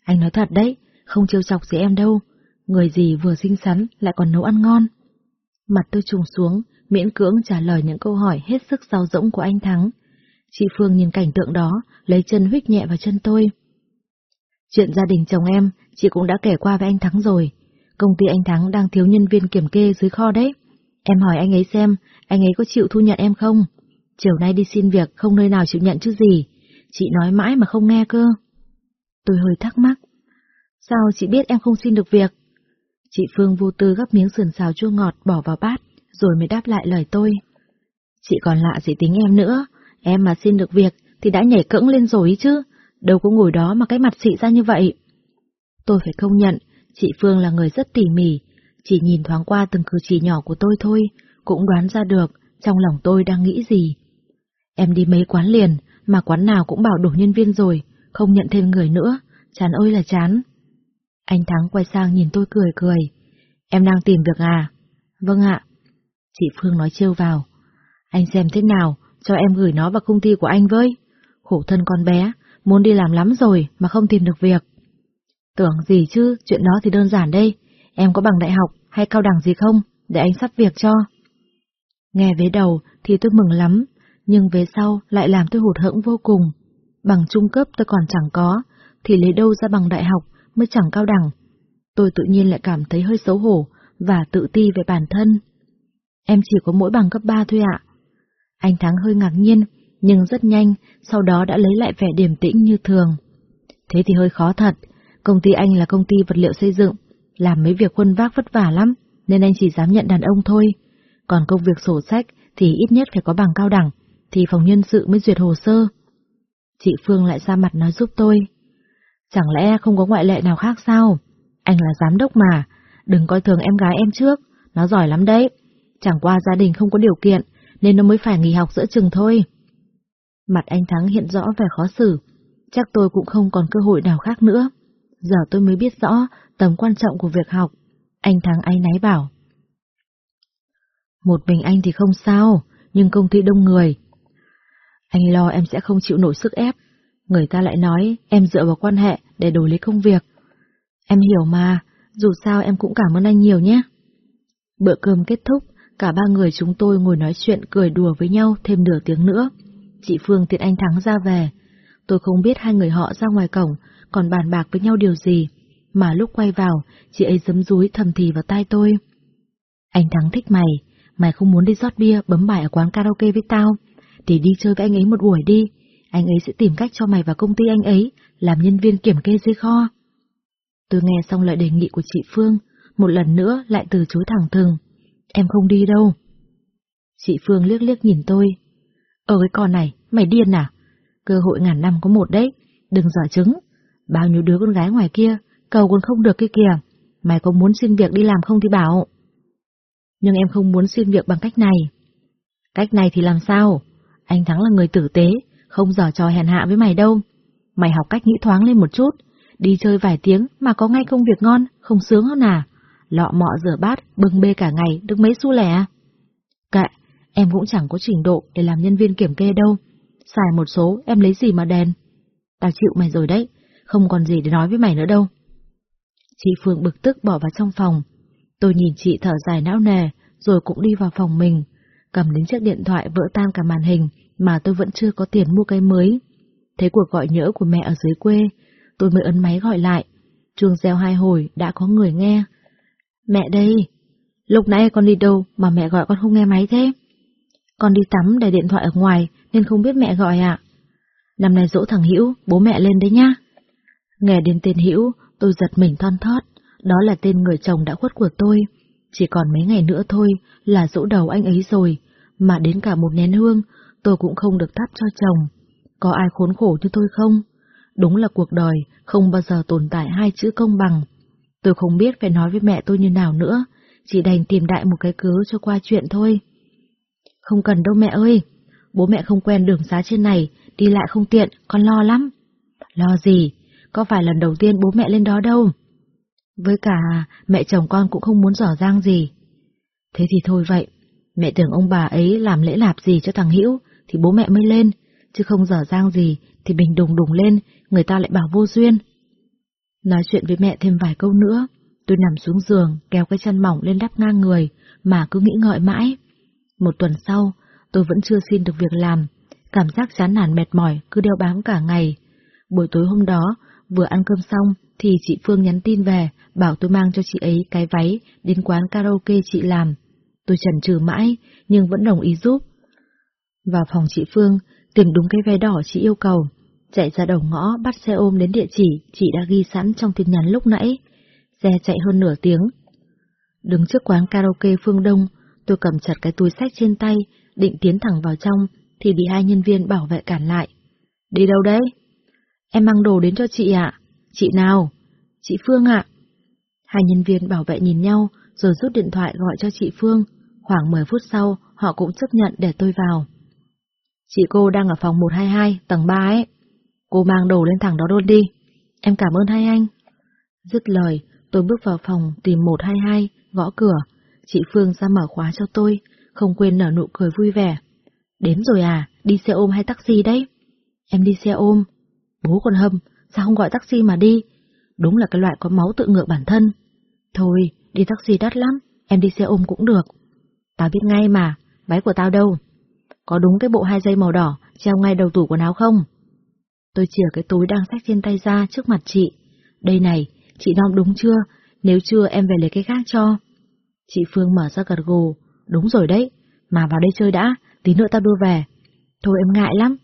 B: Anh nói thật đấy, không trêu chọc gì em đâu. Người gì vừa xinh xắn lại còn nấu ăn ngon. Mặt tôi trùng xuống, miễn cưỡng trả lời những câu hỏi hết sức sao rỗng của anh Thắng. Chị Phương nhìn cảnh tượng đó, lấy chân huyết nhẹ vào chân tôi. Chuyện gia đình chồng em, chị cũng đã kể qua với anh Thắng rồi. Công ty anh Thắng đang thiếu nhân viên kiểm kê dưới kho đấy. Em hỏi anh ấy xem, anh ấy có chịu thu nhận em không? Chiều nay đi xin việc không nơi nào chịu nhận chứ gì. Chị nói mãi mà không nghe cơ. Tôi hơi thắc mắc. Sao chị biết em không xin được việc? Chị Phương vô tư gấp miếng sườn xào chua ngọt bỏ vào bát, rồi mới đáp lại lời tôi. Chị còn lạ gì tính em nữa, em mà xin được việc thì đã nhảy cẫng lên rồi ý chứ, đâu có ngồi đó mà cái mặt xị ra như vậy. Tôi phải công nhận, chị Phương là người rất tỉ mỉ, chỉ nhìn thoáng qua từng cử chỉ nhỏ của tôi thôi, cũng đoán ra được trong lòng tôi đang nghĩ gì. Em đi mấy quán liền, mà quán nào cũng bảo đủ nhân viên rồi, không nhận thêm người nữa, chán ơi là chán. Anh Thắng quay sang nhìn tôi cười cười. Em đang tìm việc à? Vâng ạ. Chị Phương nói trêu vào. Anh xem thế nào, cho em gửi nó vào công ty của anh với. Khổ thân con bé, muốn đi làm lắm rồi mà không tìm được việc. Tưởng gì chứ, chuyện đó thì đơn giản đây. Em có bằng đại học hay cao đẳng gì không, để anh sắp việc cho. Nghe vế đầu thì tôi mừng lắm, nhưng về sau lại làm tôi hụt hẫng vô cùng. Bằng trung cấp tôi còn chẳng có, thì lấy đâu ra bằng đại học mới chẳng cao đẳng. Tôi tự nhiên lại cảm thấy hơi xấu hổ và tự ti về bản thân. Em chỉ có mỗi bằng cấp 3 thôi ạ. Anh Thắng hơi ngạc nhiên, nhưng rất nhanh, sau đó đã lấy lại vẻ điềm tĩnh như thường. Thế thì hơi khó thật, công ty anh là công ty vật liệu xây dựng, làm mấy việc khuân vác vất vả lắm, nên anh chỉ dám nhận đàn ông thôi. Còn công việc sổ sách thì ít nhất phải có bằng cao đẳng, thì phòng nhân sự mới duyệt hồ sơ. Chị Phương lại ra mặt nói giúp tôi. Chẳng lẽ không có ngoại lệ nào khác sao? Anh là giám đốc mà, đừng coi thường em gái em trước, nó giỏi lắm đấy. Chẳng qua gia đình không có điều kiện, nên nó mới phải nghỉ học giữa chừng thôi. Mặt anh Thắng hiện rõ vẻ khó xử, chắc tôi cũng không còn cơ hội nào khác nữa. Giờ tôi mới biết rõ tầm quan trọng của việc học. Anh Thắng áy náy bảo. Một mình anh thì không sao, nhưng công ty đông người. Anh lo em sẽ không chịu nổi sức ép. Người ta lại nói em dựa vào quan hệ để đổi lấy công việc. Em hiểu mà, dù sao em cũng cảm ơn anh nhiều nhé. Bữa cơm kết thúc, cả ba người chúng tôi ngồi nói chuyện cười đùa với nhau thêm nửa tiếng nữa. Chị Phương tiện anh Thắng ra về. Tôi không biết hai người họ ra ngoài cổng còn bàn bạc với nhau điều gì, mà lúc quay vào, chị ấy giấm rúi thầm thì vào tai tôi. Anh Thắng thích mày, mày không muốn đi rót bia bấm bài ở quán karaoke với tao, thì đi chơi với anh ấy một buổi đi, anh ấy sẽ tìm cách cho mày vào công ty anh ấy, làm nhân viên kiểm kê dưới kho. Tôi nghe xong lời đề nghị của chị Phương, một lần nữa lại từ chối thẳng thừng. Em không đi đâu. Chị Phương liếc liếc nhìn tôi. Ở cái con này, mày điên à? Cơ hội ngàn năm có một đấy, đừng giỏ trứng. Bao nhiêu đứa con gái ngoài kia, cầu còn không được kia kìa. Mày có muốn xin việc đi làm không thì bảo. Nhưng em không muốn xin việc bằng cách này. Cách này thì làm sao? Anh Thắng là người tử tế, không dò trò hèn hạ với mày đâu. Mày học cách nghĩ thoáng lên một chút, đi chơi vài tiếng mà có ngay công việc ngon, không sướng hơn à? Lọ mọ rửa bát, bưng bê cả ngày, được mấy xu lẻ. Kệ, em cũng chẳng có trình độ để làm nhân viên kiểm kê đâu. Xài một số, em lấy gì mà đèn? Tao chịu mày rồi đấy, không còn gì để nói với mày nữa đâu. Chị Phương bực tức bỏ vào trong phòng. Tôi nhìn chị thở dài não nề, rồi cũng đi vào phòng mình, cầm đến chiếc điện thoại vỡ tan cả màn hình mà tôi vẫn chưa có tiền mua cái mới. Thấy cuộc gọi nhỡ của mẹ ở dưới quê, tôi mới ấn máy gọi lại. Chuông reo hai hồi đã có người nghe. Mẹ đây! Lúc nãy con đi đâu mà mẹ gọi con không nghe máy thế? Con đi tắm để điện thoại ở ngoài nên không biết mẹ gọi ạ. Năm nay dỗ thằng Hữu, bố mẹ lên đấy nhá. Nghe đến tên Hữu, tôi giật mình thon thót, đó là tên người chồng đã khuất của tôi. Chỉ còn mấy ngày nữa thôi là dỗ đầu anh ấy rồi, mà đến cả một nén hương tôi cũng không được thắp cho chồng. Có ai khốn khổ như tôi không? Đúng là cuộc đời không bao giờ tồn tại hai chữ công bằng. Tôi không biết phải nói với mẹ tôi như nào nữa, chỉ đành tìm đại một cái cớ cho qua chuyện thôi. Không cần đâu mẹ ơi, bố mẹ không quen đường xá trên này, đi lại không tiện, con lo lắm. Lo gì, có phải lần đầu tiên bố mẹ lên đó đâu. Với cả, mẹ chồng con cũng không muốn dở dang gì. Thế thì thôi vậy, mẹ tưởng ông bà ấy làm lễ lạp gì cho thằng Hữu thì bố mẹ mới lên, chứ không dở dang gì thì bình đùng đùng lên, người ta lại bảo vô duyên. Nói chuyện với mẹ thêm vài câu nữa, tôi nằm xuống giường, kéo cái chăn mỏng lên đắp ngang người, mà cứ nghĩ ngợi mãi. Một tuần sau, tôi vẫn chưa xin được việc làm, cảm giác chán nản mệt mỏi cứ đeo bám cả ngày. Buổi tối hôm đó, vừa ăn cơm xong thì chị Phương nhắn tin về, bảo tôi mang cho chị ấy cái váy đến quán karaoke chị làm. Tôi chần chừ mãi, nhưng vẫn đồng ý giúp. Vào phòng chị Phương, tìm đúng cái vé đỏ chị yêu cầu, chạy ra đầu ngõ bắt xe ôm đến địa chỉ chị đã ghi sẵn trong tin nhắn lúc nãy. Xe chạy hơn nửa tiếng. Đứng trước quán karaoke Phương Đông, tôi cầm chặt cái túi sách trên tay, định tiến thẳng vào trong, thì bị hai nhân viên bảo vệ cản lại. Đi đâu đấy? Em mang đồ đến cho chị ạ. Chị nào? Chị Phương ạ. Hai nhân viên bảo vệ nhìn nhau, rồi rút điện thoại gọi cho chị Phương. Khoảng 10 phút sau, họ cũng chấp nhận để tôi vào. Chị cô đang ở phòng 122, tầng 3 ấy. Cô mang đồ lên thẳng đó luôn đi. Em cảm ơn hai anh. Dứt lời, tôi bước vào phòng tìm 122, gõ cửa. Chị Phương ra mở khóa cho tôi, không quên nở nụ cười vui vẻ. Đến rồi à, đi xe ôm hay taxi đấy? Em đi xe ôm. Bố con hâm, sao không gọi taxi mà đi? Đúng là cái loại có máu tự ngược bản thân. Thôi, đi taxi đắt lắm, em đi xe ôm cũng được. Tao biết ngay mà, váy của tao đâu? Có đúng cái bộ hai dây màu đỏ treo ngay đầu tủ quần áo không? Tôi chìa cái túi đang xách trên tay ra trước mặt chị. Đây này, chị nom đúng chưa? nếu chưa em về lấy cái khác cho. Chị Phương mở ra gật gù, đúng rồi đấy, mà vào đây chơi đã, tí nữa tao đưa về. Thôi em ngại lắm,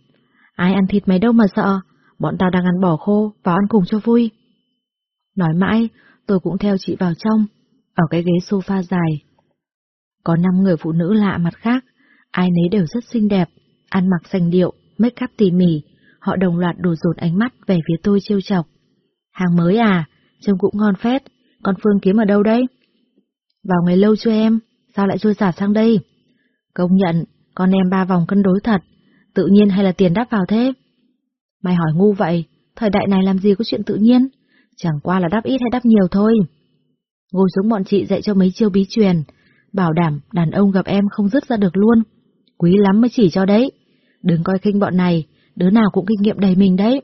B: ai ăn thịt mấy đâu mà sợ, bọn tao đang ăn bỏ khô, vào ăn cùng cho vui. Nói mãi, tôi cũng theo chị vào trong, ở cái ghế sofa dài. Có năm người phụ nữ lạ mặt khác, ai nấy đều rất xinh đẹp, ăn mặc sành điệu, make up tỉ mỉ, họ đồng loạt đổ dồn ánh mắt về phía tôi trêu chọc. Hàng mới à, trông cũng ngon phết, con Phương kiếm ở đâu đấy? Vào ngày lâu chưa em, sao lại trôi giả sang đây? Công nhận, con em ba vòng cân đối thật, tự nhiên hay là tiền đắp vào thế? Mày hỏi ngu vậy, thời đại này làm gì có chuyện tự nhiên, chẳng qua là đắp ít hay đắp nhiều thôi. Ngồi xuống bọn chị dạy cho mấy chiêu bí truyền, bảo đảm đàn ông gặp em không dứt ra được luôn. Quý lắm mới chỉ cho đấy. Đừng coi khinh bọn này, đứa nào cũng kinh nghiệm đầy mình đấy.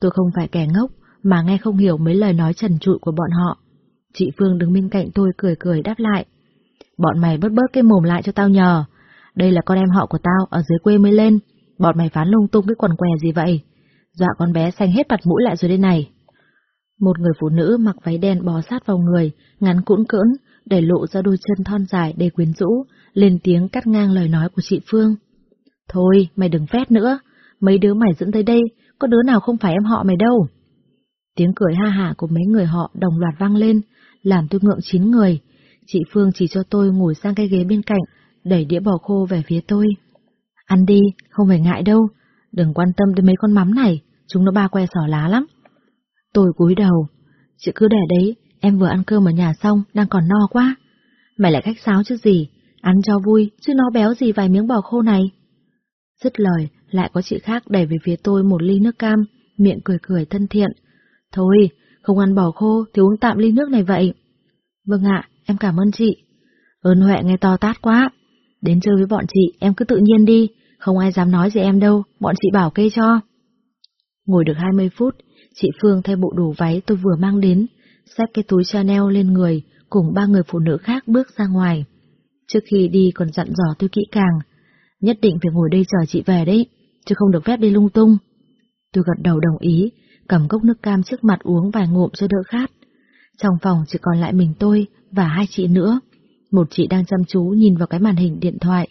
B: Tôi không phải kẻ ngốc, mà nghe không hiểu mấy lời nói trần trụi của bọn họ. Chị Phương đứng bên cạnh tôi cười cười đáp lại. Bọn mày bớt bớt cái mồm lại cho tao nhờ. Đây là con em họ của tao, ở dưới quê mới lên. Bọn mày phán lung tung cái quần què gì vậy? Dọa con bé xanh hết mặt mũi lại rồi đây này. Một người phụ nữ mặc váy đen bó sát vào người, ngắn cũn cưỡn, để lộ ra đôi chân thon dài đầy quyến rũ, lên tiếng cắt ngang lời nói của chị Phương. Thôi, mày đừng phét nữa, mấy đứa mày dẫn tới đây, có đứa nào không phải em họ mày đâu. Tiếng cười ha hả của mấy người họ đồng loạt vang lên, làm tôi ngượng chín người. Chị Phương chỉ cho tôi ngồi sang cái ghế bên cạnh, đẩy đĩa bò khô về phía tôi. Ăn đi, không phải ngại đâu, đừng quan tâm đến mấy con mắm này, chúng nó ba que sỏ lá lắm. Tôi cúi đầu, chị cứ để đấy, em vừa ăn cơm ở nhà xong, đang còn no quá. Mày lại khách sáo chứ gì, ăn cho vui, chứ nó béo gì vài miếng bò khô này. Dứt lời, lại có chị khác đẩy về phía tôi một ly nước cam, miệng cười cười thân thiện. Thôi, không ăn bò khô thì uống tạm ly nước này vậy. Vâng ạ, em cảm ơn chị. Ơn Huệ nghe to tát quá. Đến chơi với bọn chị, em cứ tự nhiên đi, không ai dám nói gì em đâu, bọn chị bảo kê cho. Ngồi được 20 phút, chị Phương thay bộ đồ váy tôi vừa mang đến, xách cái túi Chanel lên người, cùng ba người phụ nữ khác bước ra ngoài. Trước khi đi còn dặn dò tôi kỹ càng, nhất định phải ngồi đây chờ chị về đấy, chứ không được phép đi lung tung. Tôi gật đầu đồng ý, cầm cốc nước cam trước mặt uống vài ngụm cho đỡ khát. Trong phòng chỉ còn lại mình tôi và hai chị nữa. Một chị đang chăm chú nhìn vào cái màn hình điện thoại,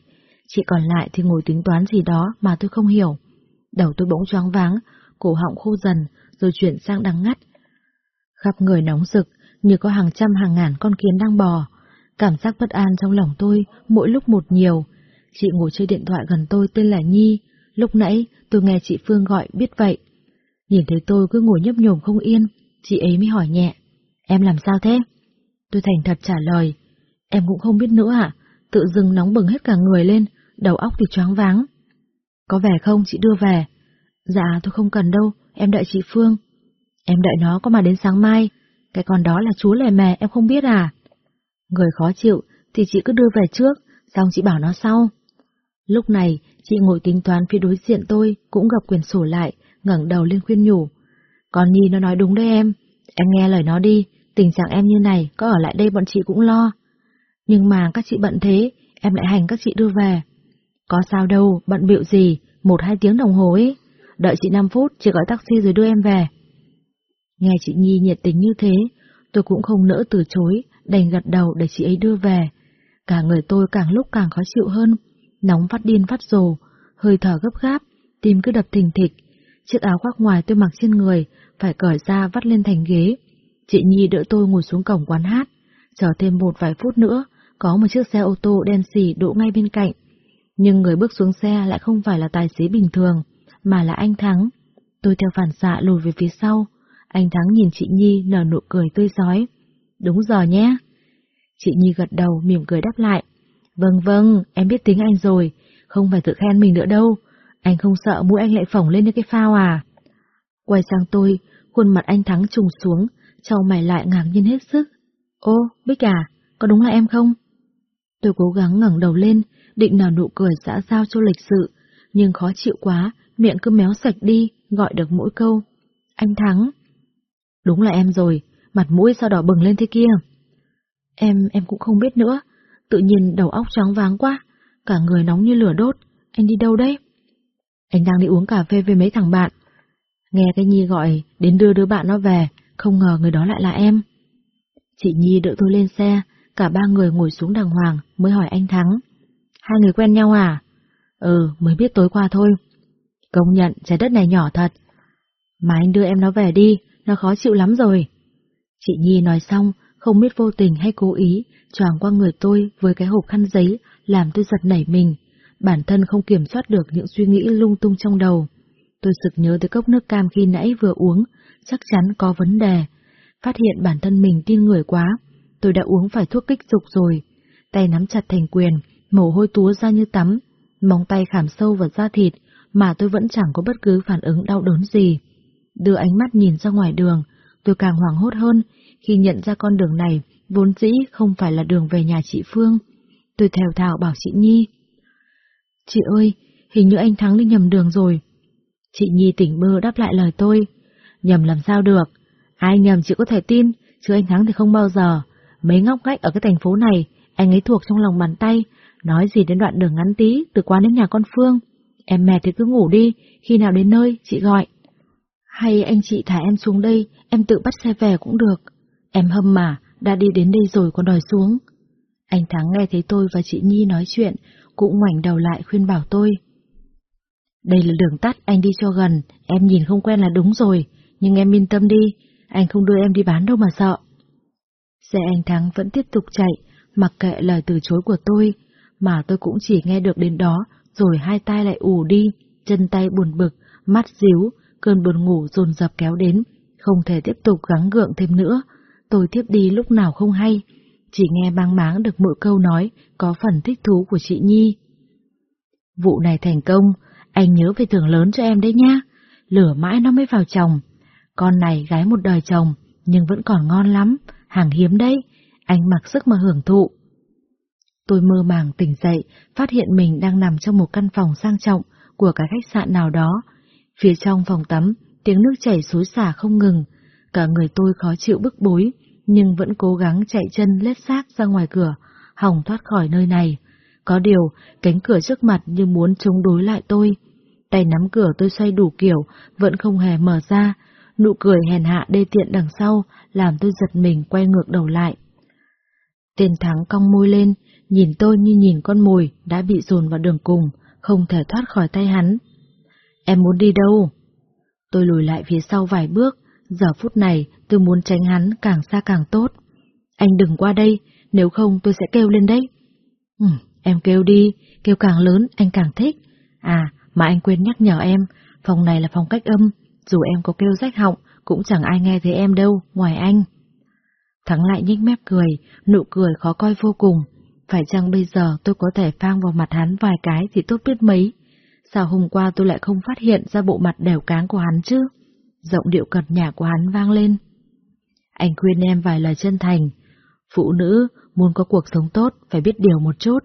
B: chị còn lại thì ngồi tính toán gì đó mà tôi không hiểu. Đầu tôi bỗng choáng váng, cổ họng khô dần, rồi chuyển sang đắng ngắt. Khắp người nóng rực, như có hàng trăm hàng ngàn con kiến đang bò. Cảm giác bất an trong lòng tôi mỗi lúc một nhiều. Chị ngồi chơi điện thoại gần tôi tên là Nhi, lúc nãy tôi nghe chị Phương gọi biết vậy. Nhìn thấy tôi cứ ngồi nhấp nhổm không yên, chị ấy mới hỏi nhẹ. Em làm sao thế? Tôi thành thật trả lời. Em cũng không biết nữa ạ, tự dưng nóng bừng hết cả người lên, đầu óc thì choáng váng. Có vẻ không chị đưa về? Dạ tôi không cần đâu, em đợi chị Phương. Em đợi nó có mà đến sáng mai, cái con đó là chú lề mè em không biết à? Người khó chịu thì chị cứ đưa về trước, xong chị bảo nó sau. Lúc này, chị ngồi tính toán phía đối diện tôi, cũng gặp quyển sổ lại, ngẩng đầu lên khuyên nhủ. Con Nhi nó nói đúng đấy em, em nghe lời nó đi, tình trạng em như này, có ở lại đây bọn chị cũng lo. Nhưng mà các chị bận thế, em lại hành các chị đưa về. Có sao đâu, bận bịu gì, một hai tiếng đồng hồ ấy. Đợi chị 5 phút, chị gọi taxi rồi đưa em về. Nghe chị Nhi nhiệt tình như thế, tôi cũng không nỡ từ chối, đành gật đầu để chị ấy đưa về. Cả người tôi càng lúc càng khó chịu hơn, nóng phát điên phát rồ, hơi thở gấp gáp, tim cứ đập thình thịch. Chiếc áo khoác ngoài tôi mặc trên người, phải cởi ra vắt lên thành ghế. Chị Nhi đỡ tôi ngồi xuống cổng quán hát, chờ thêm một vài phút nữa, có một chiếc xe ô tô đen xì đỗ ngay bên cạnh. Nhưng người bước xuống xe lại không phải là tài xế bình thường, mà là anh Thắng. Tôi theo phản xạ lùi về phía sau, anh Thắng nhìn chị Nhi nở nụ cười tươi giói. Đúng giờ nhé. Chị Nhi gật đầu mỉm cười đáp lại. Vâng vâng, em biết tính anh rồi, không phải tự khen mình nữa đâu. Anh không sợ mũi anh lại phỏng lên như cái phao à? Quay sang tôi, khuôn mặt anh Thắng trùng xuống, trao mày lại ngạc nhiên hết sức. Ô, Bích à, có đúng là em không? Tôi cố gắng ngẩng đầu lên, định nở nụ cười xã giao cho lịch sự, nhưng khó chịu quá, miệng cứ méo sạch đi, gọi được mỗi câu. Anh Thắng. Đúng là em rồi, mặt mũi sao đỏ bừng lên thế kia. Em, em cũng không biết nữa, tự nhiên đầu óc trắng váng quá, cả người nóng như lửa đốt, anh đi đâu đấy? Anh đang đi uống cà phê với mấy thằng bạn. Nghe cái Nhi gọi đến đưa đứa bạn nó về, không ngờ người đó lại là em. Chị Nhi đợi tôi lên xe, cả ba người ngồi xuống đàng hoàng mới hỏi anh Thắng. Hai người quen nhau à? Ừ, mới biết tối qua thôi. Công nhận trái đất này nhỏ thật. Mà anh đưa em nó về đi, nó khó chịu lắm rồi. Chị Nhi nói xong, không biết vô tình hay cố ý, choàng qua người tôi với cái hộp khăn giấy, làm tôi giật nảy mình. Bản thân không kiểm soát được những suy nghĩ lung tung trong đầu. Tôi sực nhớ tới cốc nước cam khi nãy vừa uống, chắc chắn có vấn đề. Phát hiện bản thân mình tin người quá, tôi đã uống phải thuốc kích dục rồi. Tay nắm chặt thành quyền, mồ hôi túa ra như tắm, móng tay khảm sâu vào da thịt, mà tôi vẫn chẳng có bất cứ phản ứng đau đớn gì. Đưa ánh mắt nhìn ra ngoài đường, tôi càng hoảng hốt hơn khi nhận ra con đường này vốn dĩ không phải là đường về nhà chị Phương. Tôi thèo thào bảo chị Nhi. Chị ơi, hình như anh Thắng đi nhầm đường rồi. Chị Nhi tỉnh bơ đáp lại lời tôi. Nhầm làm sao được, ai nhầm chị có thể tin, chứ anh Thắng thì không bao giờ. Mấy ngóc ngách ở cái thành phố này, anh ấy thuộc trong lòng bàn tay, nói gì đến đoạn đường ngắn tí, từ quán đến nhà con Phương. Em mệt thì cứ ngủ đi, khi nào đến nơi, chị gọi. Hay anh chị thả em xuống đây, em tự bắt xe về cũng được. Em hâm mà, đã đi đến đây rồi còn đòi xuống. Anh Thắng nghe thấy tôi và chị Nhi nói chuyện, cũng ngoảnh đầu lại khuyên bảo tôi. Đây là đường tắt, anh đi cho gần, em nhìn không quen là đúng rồi, nhưng em yên tâm đi, anh không đưa em đi bán đâu mà sợ. Xe anh Thắng vẫn tiếp tục chạy, mặc kệ lời từ chối của tôi, mà tôi cũng chỉ nghe được đến đó, rồi hai tay lại ù đi, chân tay buồn bực, mắt díu, cơn buồn ngủ dồn dập kéo đến, không thể tiếp tục gắng gượng thêm nữa. Tôi tiếp đi lúc nào không hay, chỉ nghe mang máng được mỗi câu nói có phần thích thú của chị Nhi. Vụ này thành công, anh nhớ về thưởng lớn cho em đấy nha, lửa mãi nó mới vào chồng. Con này gái một đời chồng, nhưng vẫn còn ngon lắm, hàng hiếm đấy, anh mặc sức mà hưởng thụ. Tôi mơ màng tỉnh dậy, phát hiện mình đang nằm trong một căn phòng sang trọng của cái khách sạn nào đó. Phía trong phòng tắm, tiếng nước chảy xối xả không ngừng, cả người tôi khó chịu bức bối, nhưng vẫn cố gắng chạy chân lết xác ra ngoài cửa, hòng thoát khỏi nơi này. Có điều, cánh cửa trước mặt như muốn chống đối lại tôi. Tay nắm cửa tôi xoay đủ kiểu, vẫn không hề mở ra. Nụ cười hèn hạ đê tiện đằng sau, làm tôi giật mình quay ngược đầu lại. Tên thắng cong môi lên, nhìn tôi như nhìn con mồi đã bị dồn vào đường cùng, không thể thoát khỏi tay hắn. Em muốn đi đâu? Tôi lùi lại phía sau vài bước, giờ phút này tôi muốn tránh hắn càng xa càng tốt. Anh đừng qua đây, nếu không tôi sẽ kêu lên đấy. Ừ, em kêu đi, kêu càng lớn anh càng thích. À, mà anh quên nhắc nhở em, phòng này là phòng cách âm, dù em có kêu rách họng, cũng chẳng ai nghe thấy em đâu, ngoài anh. Thắng lại nhếch mép cười, nụ cười khó coi vô cùng. Phải chăng bây giờ tôi có thể phang vào mặt hắn vài cái thì tốt biết mấy? Sao hôm qua tôi lại không phát hiện ra bộ mặt đèo cáng của hắn chứ? Giọng điệu cật nhả của hắn vang lên. Anh khuyên em vài lời chân thành. Phụ nữ muốn có cuộc sống tốt phải biết điều một chút.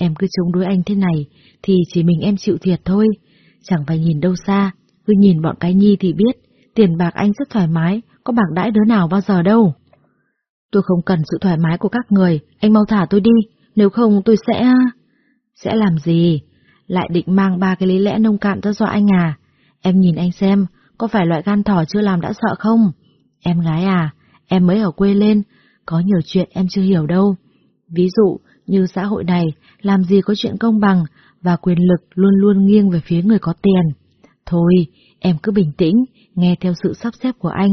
B: Em cứ chống đối anh thế này thì chỉ mình em chịu thiệt thôi. Chẳng phải nhìn đâu xa, cứ nhìn bọn cái nhi thì biết, tiền bạc anh rất thoải mái, có bạc đãi đứa nào bao giờ đâu. Tôi không cần sự thoải mái của các người, anh mau thả tôi đi, nếu không tôi sẽ... Sẽ làm gì? Lại định mang ba cái lý lẽ nông cạn ra dọa anh à? Em nhìn anh xem, có phải loại gan thỏ chưa làm đã sợ không? Em gái à, em mới ở quê lên, có nhiều chuyện em chưa hiểu đâu. Ví dụ, như xã hội này, làm gì có chuyện công bằng và quyền lực luôn luôn nghiêng về phía người có tiền. Thôi, em cứ bình tĩnh, nghe theo sự sắp xếp của anh.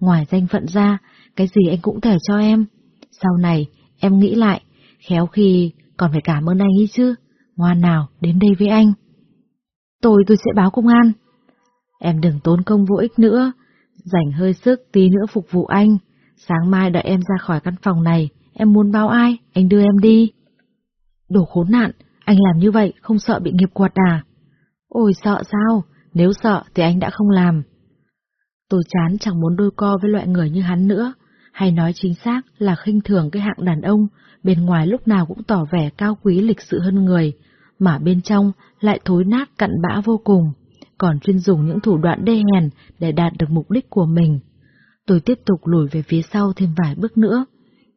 B: Ngoài danh phận ra, cái gì anh cũng thể cho em. Sau này, em nghĩ lại, khéo khi còn phải cảm ơn anh ý chứ. Ngoan nào, đến đây với anh. Tôi tôi sẽ báo công an. Em đừng tốn công vô ích nữa, dành hơi sức tí nữa phục vụ anh. Sáng mai đợi em ra khỏi căn phòng này, em muốn báo ai, anh đưa em đi. Đồ khốn nạn, anh làm như vậy không sợ bị nghiệp quật à? Ôi sợ sao, nếu sợ thì anh đã không làm. Tôi chán chẳng muốn đôi co với loại người như hắn nữa, hay nói chính xác là khinh thường cái hạng đàn ông, bên ngoài lúc nào cũng tỏ vẻ cao quý lịch sự hơn người, mà bên trong lại thối nát cặn bã vô cùng, còn chuyên dùng những thủ đoạn đê hèn để đạt được mục đích của mình. Tôi tiếp tục lùi về phía sau thêm vài bước nữa,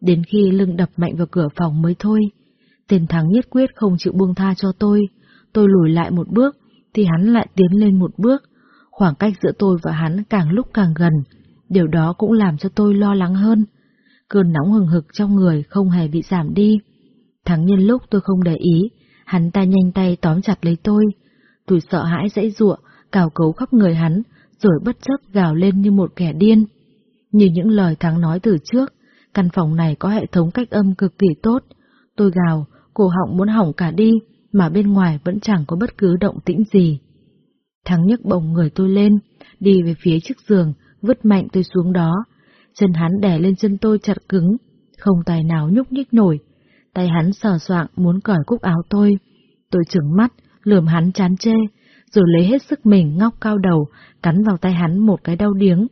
B: đến khi lưng đập mạnh vào cửa phòng mới thôi. Tên thắng nhất quyết không chịu buông tha cho tôi, tôi lùi lại một bước, thì hắn lại tiến lên một bước, khoảng cách giữa tôi và hắn càng lúc càng gần, điều đó cũng làm cho tôi lo lắng hơn. Cơn nóng hừng hực trong người không hề bị giảm đi. Thắng nhân lúc tôi không để ý, hắn ta nhanh tay tóm chặt lấy tôi. Tôi sợ hãi dãy ruộng, cào cấu khắp người hắn, rồi bất chấp gào lên như một kẻ điên. Như những lời Thắng nói từ trước, căn phòng này có hệ thống cách âm cực kỳ tốt. Tôi gào, cổ họng muốn hỏng cả đi, mà bên ngoài vẫn chẳng có bất cứ động tĩnh gì. Thắng nhấc bồng người tôi lên, đi về phía chiếc giường, vứt mạnh tôi xuống đó. Chân hắn đè lên chân tôi chặt cứng, không tài nào nhúc nhích nổi. Tay hắn sờ soạng muốn cởi cúc áo tôi. Tôi trừng mắt, lườm hắn chán chê, rồi lấy hết sức mình ngóc cao đầu, cắn vào tay hắn một cái đau điếng.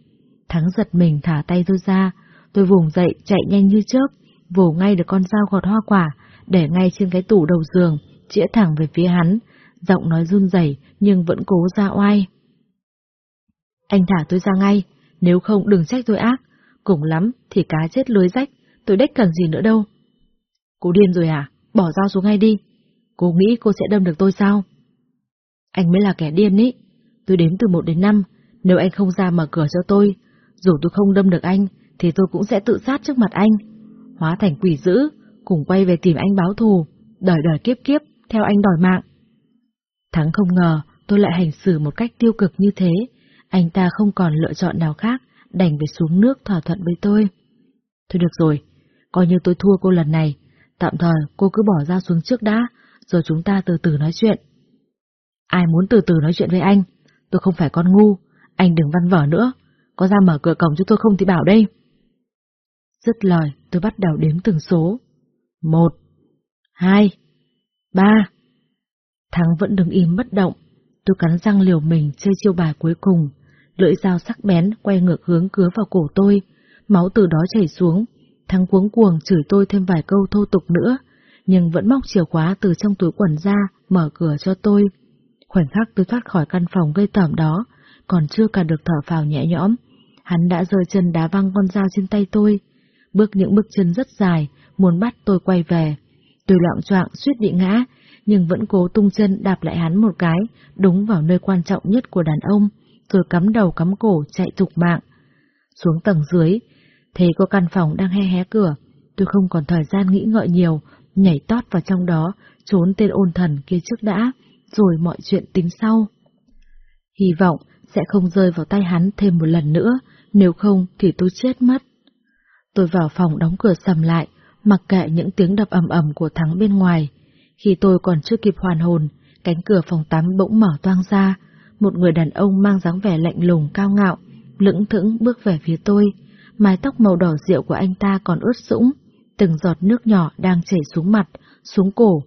B: Thắng giật mình thả tay tôi ra, tôi vùng dậy chạy nhanh như chớp, vồ ngay được con dao gọt hoa quả, để ngay trên cái tủ đầu giường, chĩa thẳng về phía hắn, giọng nói run rẩy nhưng vẫn cố ra oai. Anh thả tôi ra ngay, nếu không đừng trách tôi ác, cùng lắm thì cá chết lưới rách, tôi đếch cần gì nữa đâu. Cô điên rồi à, bỏ dao xuống ngay đi. Cô nghĩ cô sẽ đâm được tôi sao? Anh mới là kẻ điên ý. Tôi đếm từ một đến năm, nếu anh không ra mở cửa cho tôi, dù tôi không đâm được anh, thì tôi cũng sẽ tự sát trước mặt anh. Hóa thành quỷ dữ, cùng quay về tìm anh báo thù, đời đời kiếp kiếp, theo anh đòi mạng. Thắng không ngờ tôi lại hành xử một cách tiêu cực như thế, anh ta không còn lựa chọn nào khác, đành phải xuống nước thỏa thuận với tôi. Thôi được rồi, coi như tôi thua cô lần này, tạm thời cô cứ bỏ ra xuống trước đã, rồi chúng ta từ từ nói chuyện. Ai muốn từ từ nói chuyện với anh? Tôi không phải con ngu, anh đừng văn vở nữa, có ra mở cửa cổng cho tôi không thì bảo đây. Dứt lời, tôi bắt đầu đếm từng số. Một, hai, ba. Thắng vẫn đứng im bất động, tôi cắn răng liều mình chơi chiêu bài cuối cùng, lưỡi dao sắc bén quay ngược hướng cứa vào cổ tôi, máu từ đó chảy xuống, Thắng cuống cuồng chửi tôi thêm vài câu thô tục nữa, nhưng vẫn móc chìa khóa từ trong túi quần ra, mở cửa cho tôi. Khoảnh khắc tôi thoát khỏi căn phòng gây tởm đó, còn chưa cả được thở phào nhẹ nhõm, hắn đã rơi chân đá văng con dao trên tay tôi. Bước những bước chân rất dài, muốn bắt tôi quay về. Tôi loạn choạng suýt bị ngã, nhưng vẫn cố tung chân đạp lại hắn một cái, đúng vào nơi quan trọng nhất của đàn ông, rồi cắm đầu cắm cổ chạy thục mạng. Xuống tầng dưới, thế có căn phòng đang he hé cửa, tôi không còn thời gian nghĩ ngợi nhiều, nhảy tót vào trong đó, trốn tên ôn thần kia trước đã, rồi mọi chuyện tính sau. Hy vọng sẽ không rơi vào tay hắn thêm một lần nữa, nếu không thì tôi chết mất. Tôi vào phòng đóng cửa sầm lại, mặc kệ những tiếng đập ầm ầm của Thắng bên ngoài. Khi tôi còn chưa kịp hoàn hồn, cánh cửa phòng tắm bỗng mở toang ra, một người đàn ông mang dáng vẻ lạnh lùng cao ngạo, lững thững bước về phía tôi, mái tóc màu đỏ rượu của anh ta còn ướt sũng, từng giọt nước nhỏ đang chảy xuống mặt, xuống cổ,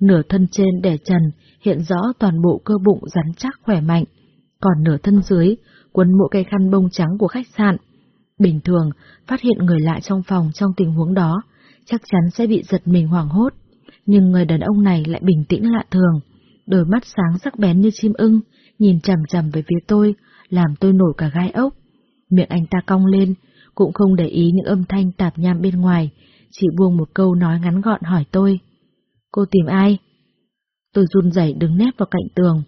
B: nửa thân trên đẻ trần hiện rõ toàn bộ cơ bụng rắn chắc khỏe mạnh, còn nửa thân dưới quấn mỗi cây khăn bông trắng của khách sạn. Bình thường, phát hiện người lạ trong phòng trong tình huống đó, chắc chắn sẽ bị giật mình hoảng hốt, nhưng người đàn ông này lại bình tĩnh lạ thường, đôi mắt sáng sắc bén như chim ưng, nhìn chằm chằm về phía tôi, làm tôi nổi cả gai ốc. Miệng anh ta cong lên, cũng không để ý những âm thanh tạp nham bên ngoài, chỉ buông một câu nói ngắn gọn hỏi tôi. Cô tìm ai? Tôi run rẩy đứng nép vào cạnh tường.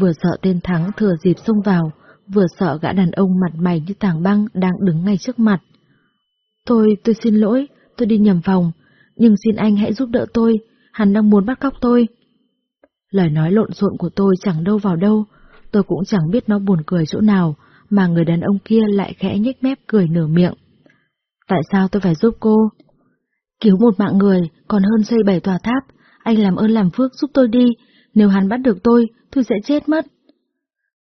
B: Vừa sợ tên Thắng thừa dịp xông vào, vừa sợ gã đàn ông mặt mày như tảng băng đang đứng ngay trước mặt. Tôi, tôi xin lỗi, tôi đi nhầm phòng, nhưng xin anh hãy giúp đỡ tôi, hắn đang muốn bắt cóc tôi. Lời nói lộn xộn của tôi chẳng đâu vào đâu, tôi cũng chẳng biết nó buồn cười chỗ nào, mà người đàn ông kia lại khẽ nhếch mép cười nửa miệng. Tại sao tôi phải giúp cô? Cứu một mạng người còn hơn xây bảy tòa tháp, anh làm ơn làm phước giúp tôi đi, nếu hắn bắt được tôi, tôi sẽ chết mất.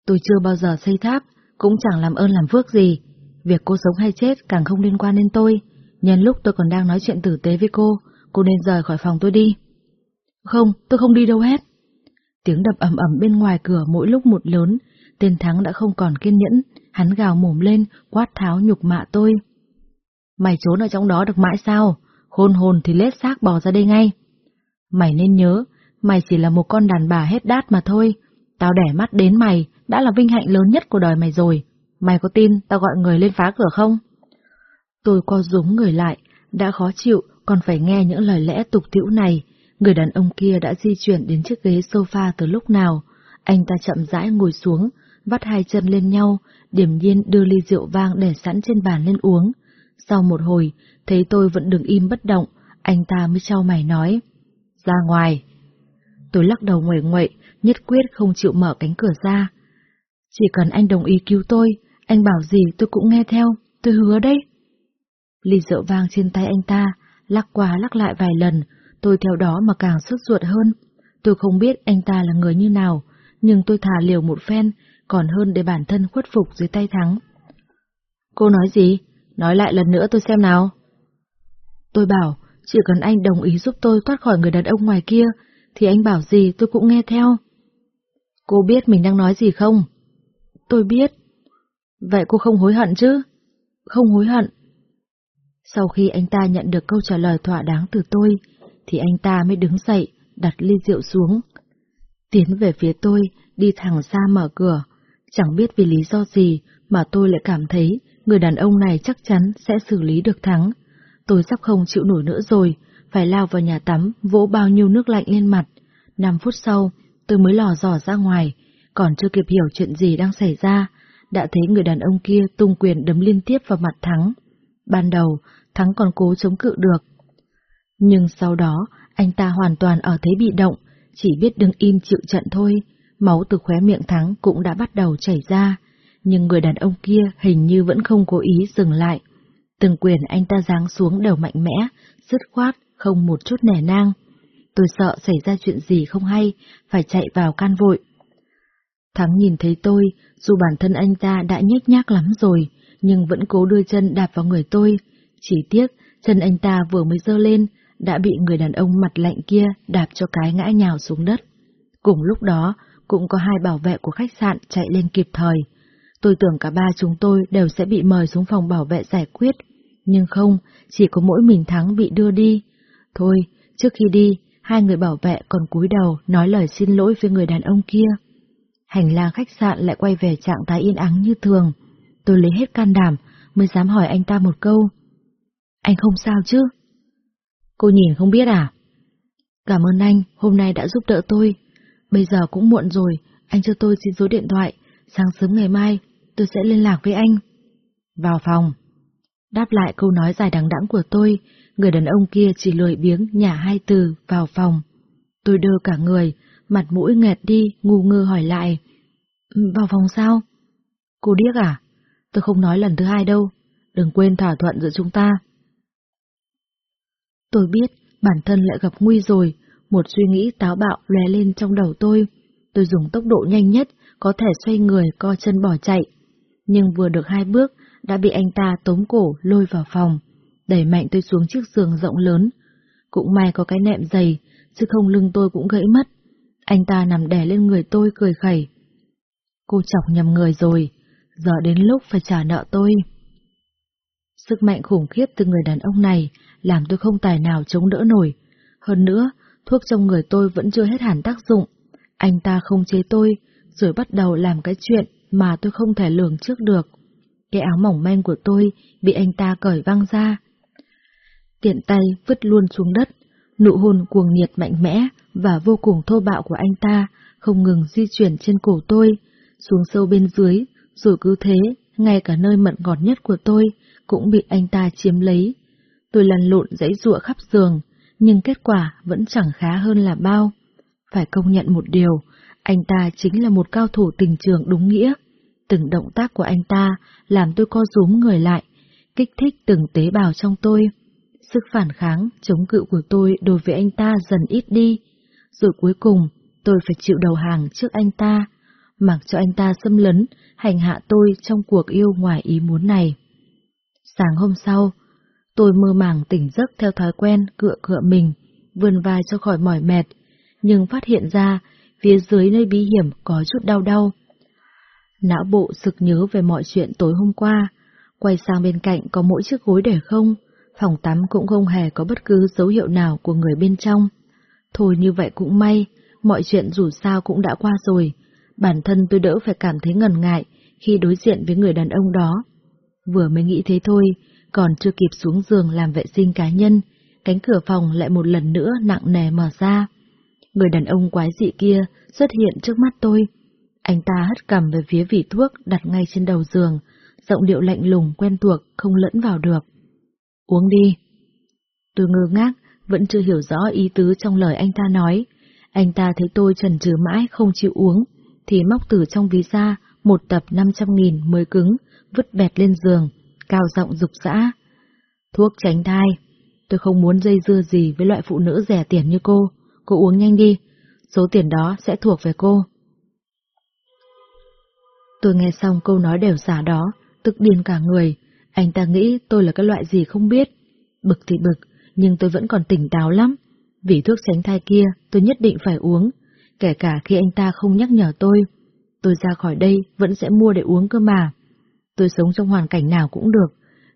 B: Tôi chưa bao giờ xây tháp, cũng chẳng làm ơn làm phước gì. Việc cô sống hay chết càng không liên quan đến tôi. Nhân lúc tôi còn đang nói chuyện tử tế với cô, cô nên rời khỏi phòng tôi đi. Không, tôi không đi đâu hết. Tiếng đập ầm ầm bên ngoài cửa mỗi lúc một lớn, tên Thắng đã không còn kiên nhẫn, hắn gào mồm lên, quát tháo nhục mạ tôi. Mày trốn ở trong đó được mãi sao? Khôn hồn thì lết xác bỏ ra đây ngay. Mày nên nhớ, mày chỉ là một con đàn bà hết đát mà thôi. Tao đẻ mắt đến mày, đã là vinh hạnh lớn nhất của đời mày rồi. Mày có tin tao gọi người lên phá cửa không? Tôi co rúm người lại, đã khó chịu, còn phải nghe những lời lẽ tục tiễu này. Người đàn ông kia đã di chuyển đến chiếc ghế sofa từ lúc nào. Anh ta chậm rãi ngồi xuống, vắt hai chân lên nhau, điểm nhiên đưa ly rượu vang để sẵn trên bàn lên uống. Sau một hồi, thấy tôi vẫn đứng im bất động, anh ta mới trao mày nói. Ra ngoài. Tôi lắc đầu nguẩy nguậy, nhất quyết không chịu mở cánh cửa ra. Chỉ cần anh đồng ý cứu tôi, anh bảo gì tôi cũng nghe theo, tôi hứa đấy. Ly rượu vang trên tay anh ta, lắc qua lắc lại vài lần, tôi theo đó mà càng sốt ruột hơn. Tôi không biết anh ta là người như nào, nhưng tôi thả liều một phen, còn hơn để bản thân khuất phục dưới tay thắng. Cô nói gì? Nói lại lần nữa tôi xem nào. Tôi bảo, chỉ cần anh đồng ý giúp tôi thoát khỏi người đàn ông ngoài kia, thì anh bảo gì tôi cũng nghe theo. Cô biết mình đang nói gì không? Tôi biết. Vậy cô không hối hận chứ? Không hối hận. Sau khi anh ta nhận được câu trả lời thỏa đáng từ tôi, thì anh ta mới đứng dậy, đặt ly rượu xuống. Tiến về phía tôi, đi thẳng ra mở cửa. Chẳng biết vì lý do gì mà tôi lại cảm thấy người đàn ông này chắc chắn sẽ xử lý được thắng. Tôi sắp không chịu nổi nữa rồi, phải lao vào nhà tắm, vỗ bao nhiêu nước lạnh lên mặt. Năm phút sau, tôi mới lò dò ra ngoài, còn chưa kịp hiểu chuyện gì đang xảy ra, đã thấy người đàn ông kia tung quyền đấm liên tiếp vào mặt Thắng. Ban đầu, Thắng còn cố chống cự được. Nhưng sau đó, anh ta hoàn toàn ở thế bị động, chỉ biết đứng im chịu trận thôi, máu từ khóe miệng Thắng cũng đã bắt đầu chảy ra, nhưng người đàn ông kia hình như vẫn không cố ý dừng lại. Từng quyền anh ta giáng xuống đều mạnh mẽ, dứt khoát, không một chút nẻ nang. Tôi sợ xảy ra chuyện gì không hay, phải chạy vào can vội. Thắng nhìn thấy tôi, dù bản thân anh ta đã nhếch nhác lắm rồi, nhưng vẫn cố đưa chân đạp vào người tôi. Chỉ tiếc, chân anh ta vừa mới dơ lên, đã bị người đàn ông mặt lạnh kia đạp cho cái ngã nhào xuống đất. Cùng lúc đó, cũng có hai bảo vệ của khách sạn chạy lên kịp thời. Tôi tưởng cả ba chúng tôi đều sẽ bị mời xuống phòng bảo vệ giải quyết, nhưng không, chỉ có mỗi mình Thắng bị đưa đi. Thôi, trước khi đi, hai người bảo vệ còn cúi đầu nói lời xin lỗi với người đàn ông kia. Hành lang khách sạn lại quay về trạng thái yên ắng như thường. Tôi lấy hết can đảm, mới dám hỏi anh ta một câu. Anh không sao chứ? Cô nhìn không biết à? Cảm ơn anh, hôm nay đã giúp đỡ tôi. Bây giờ cũng muộn rồi, anh cho tôi xin số điện thoại, sáng sớm ngày mai tôi sẽ liên lạc với anh. Vào phòng. Đáp lại câu nói dài đằng đẵng của tôi, người đàn ông kia chỉ lười biếng nhả hai từ vào phòng. Tôi đưa cả người, mặt mũi nghẹt đi, ngu ngơ hỏi lại. Ừ, vào phòng sao? Cô điếc à? Tôi không nói lần thứ hai đâu, đừng quên thỏa thuận giữa chúng ta. Tôi biết bản thân lại gặp nguy rồi, một suy nghĩ táo bạo lóe lên trong đầu tôi. Tôi dùng tốc độ nhanh nhất, có thể xoay người co chân bỏ chạy. Nhưng vừa được hai bước, đã bị anh ta tống cổ lôi vào phòng, đẩy mạnh tôi xuống chiếc giường rộng lớn. Cũng may có cái nệm dày, chứ không lưng tôi cũng gãy mất. Anh ta nằm đè lên người tôi cười khẩy. Cô chọc nhầm người rồi, giờ đến lúc phải trả nợ tôi. Sức mạnh khủng khiếp từ người đàn ông này làm tôi không tài nào chống đỡ nổi. Hơn nữa, thuốc trong người tôi vẫn chưa hết hẳn tác dụng. Anh ta không chế tôi, rồi bắt đầu làm cái chuyện mà tôi không thể lường trước được. Cái áo mỏng manh của tôi bị anh ta cởi văng ra. Tiện tay vứt luôn xuống đất, nụ hôn cuồng nhiệt mạnh mẽ và vô cùng thô bạo của anh ta không ngừng di chuyển trên cổ tôi, xuống sâu bên dưới, rồi cứ thế, ngay cả nơi mận ngọt nhất của tôi cũng bị anh ta chiếm lấy. Tôi lăn lộn dãy ruộng khắp giường, nhưng kết quả vẫn chẳng khá hơn là bao. Phải công nhận một điều, anh ta chính là một cao thủ tình trường đúng nghĩa. Từng động tác của anh ta làm tôi co rúm người lại, kích thích từng tế bào trong tôi. Sức phản kháng, chống cự của tôi đối với anh ta dần ít đi, rồi cuối cùng tôi phải chịu đầu hàng trước anh ta, mặc cho anh ta xâm lấn, hành hạ tôi trong cuộc yêu ngoài ý muốn này. Sáng hôm sau, tôi mơ màng tỉnh giấc theo thói quen cựa cựa mình, vươn vai cho khỏi mỏi mệt, nhưng phát hiện ra phía dưới nơi bí hiểm có chút đau đau. Não bộ sực nhớ về mọi chuyện tối hôm qua, quay sang bên cạnh có mỗi chiếc gối để không, phòng tắm cũng không hề có bất cứ dấu hiệu nào của người bên trong. Thôi như vậy cũng may, mọi chuyện dù sao cũng đã qua rồi, bản thân tôi đỡ phải cảm thấy ngần ngại khi đối diện với người đàn ông đó. Vừa mới nghĩ thế thôi, còn chưa kịp xuống giường làm vệ sinh cá nhân, cánh cửa phòng lại một lần nữa nặng nề mở ra. Người đàn ông quái dị kia xuất hiện trước mắt tôi. Anh ta hất cầm về phía vỉ thuốc đặt ngay trên đầu giường, giọng điệu lạnh lùng quen thuộc không lẫn vào được. Uống đi. Tôi ngơ ngác, vẫn chưa hiểu rõ ý tứ trong lời anh ta nói. Anh ta thấy tôi trần trừ mãi không chịu uống, thì móc từ trong ví ra một tập 500 nghìn mới cứng, vứt bẹt lên giường, cao giọng dục dã. Thuốc tránh thai. Tôi không muốn dây dưa gì với loại phụ nữ rẻ tiền như cô. Cô uống nhanh đi, số tiền đó sẽ thuộc về cô. Tôi nghe xong câu nói đều giả đó, tức điên cả người. Anh ta nghĩ tôi là cái loại gì không biết. Bực thì bực, nhưng tôi vẫn còn tỉnh táo lắm. Vì thuốc tránh thai kia, tôi nhất định phải uống, kể cả khi anh ta không nhắc nhở tôi. Tôi ra khỏi đây vẫn sẽ mua để uống cơ mà. Tôi sống trong hoàn cảnh nào cũng được,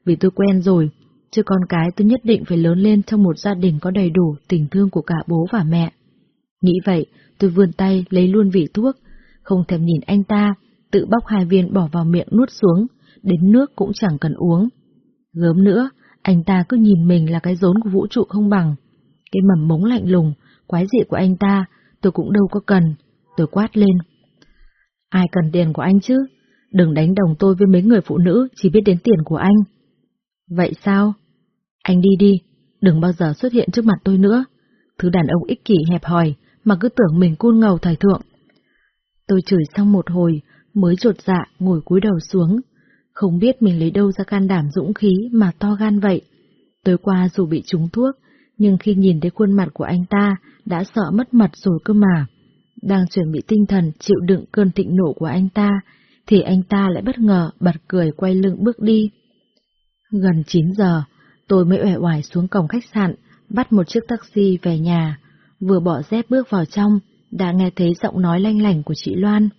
B: vì tôi quen rồi, chứ con cái tôi nhất định phải lớn lên trong một gia đình có đầy đủ tình thương của cả bố và mẹ. Nghĩ vậy, tôi vươn tay lấy luôn vị thuốc, không thèm nhìn anh ta, tự bóc hai viên bỏ vào miệng nuốt xuống, đến nước cũng chẳng cần uống. Gớm nữa, anh ta cứ nhìn mình là cái rốn của vũ trụ không bằng. Cái mầm mống lạnh lùng, quái dị của anh ta, tôi cũng đâu có cần. Tôi quát lên. Ai cần tiền của anh chứ? Đừng đánh đồng tôi với mấy người phụ nữ chỉ biết đến tiền của anh. Vậy sao? Anh đi đi, đừng bao giờ xuất hiện trước mặt tôi nữa. Thứ đàn ông ích kỷ hẹp hòi mà cứ tưởng mình cun ngầu thời thượng. Tôi chửi xong một hồi, mới trột dạ ngồi cúi đầu xuống. Không biết mình lấy đâu ra can đảm dũng khí mà to gan vậy. Tối qua dù bị trúng thuốc, nhưng khi nhìn thấy khuôn mặt của anh ta, đã sợ mất mặt rồi cơ mà. Đang chuẩn bị tinh thần chịu đựng cơn thịnh nộ của anh ta, thì anh ta lại bất ngờ bật cười quay lưng bước đi. Gần 9 giờ, tôi mới uể oải xuống cổng khách sạn, bắt một chiếc taxi về nhà. Vừa bỏ dép bước vào trong, đã nghe thấy giọng nói lanh lảnh của chị Loan.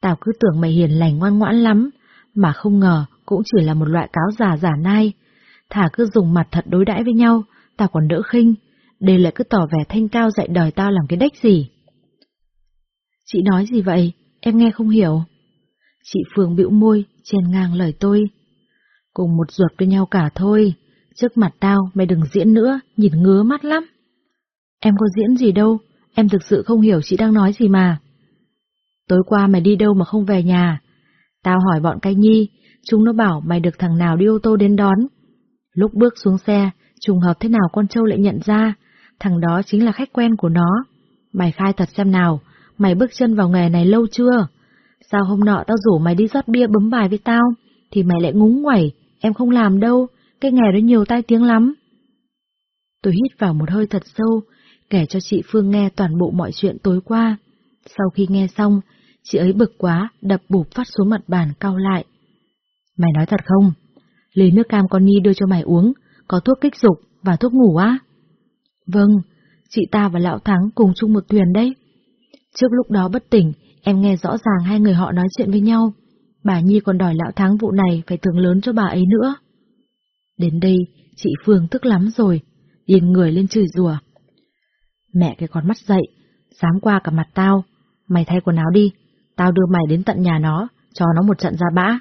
B: Tao cứ tưởng mày hiền lành ngoan ngoãn lắm, mà không ngờ cũng chỉ là một loại cáo giả giả nai. Thả cứ dùng mặt thật đối đãi với nhau, tao còn đỡ khinh, đây lại cứ tỏ vẻ thanh cao dạy đời tao làm cái đếch gì. Chị nói gì vậy? Em nghe không hiểu. Chị Phương bĩu môi, chen ngang lời tôi. Cùng một ruột với nhau cả thôi, trước mặt tao mày đừng diễn nữa, nhìn ngứa mắt lắm. Em có diễn gì đâu, em thực sự không hiểu chị đang nói gì mà. Tối qua mày đi đâu mà không về nhà? Tao hỏi bọn cái nhi, chúng nó bảo mày được thằng nào đi ô tô đến đón. Lúc bước xuống xe, trùng hợp thế nào con trâu lại nhận ra, thằng đó chính là khách quen của nó. Mày khai thật xem nào, mày bước chân vào nghề này lâu chưa? Sao hôm nọ tao rủ mày đi rót bia bấm bài với tao, thì mày lại ngúng nguẩy, em không làm đâu, cái nghề đó nhiều tai tiếng lắm. Tôi hít vào một hơi thật sâu, kể cho chị Phương nghe toàn bộ mọi chuyện tối qua. Sau khi nghe xong, chị ấy bực quá, đập bụp phát xuống mặt bàn cau lại. Mày nói thật không? Lấy nước cam con Ni đưa cho mày uống, có thuốc kích dục và thuốc ngủ á? Vâng, chị ta và Lão Thắng cùng chung một thuyền đấy. Trước lúc đó bất tỉnh, em nghe rõ ràng hai người họ nói chuyện với nhau. Bà Nhi còn đòi Lão Thắng vụ này phải thưởng lớn cho bà ấy nữa. Đến đây, chị Phương tức lắm rồi, điền người lên chửi rủa. Mẹ cái con mắt dậy, dám qua cả mặt tao, mày thay quần áo đi, tao đưa mày đến tận nhà nó, cho nó một trận ra bã.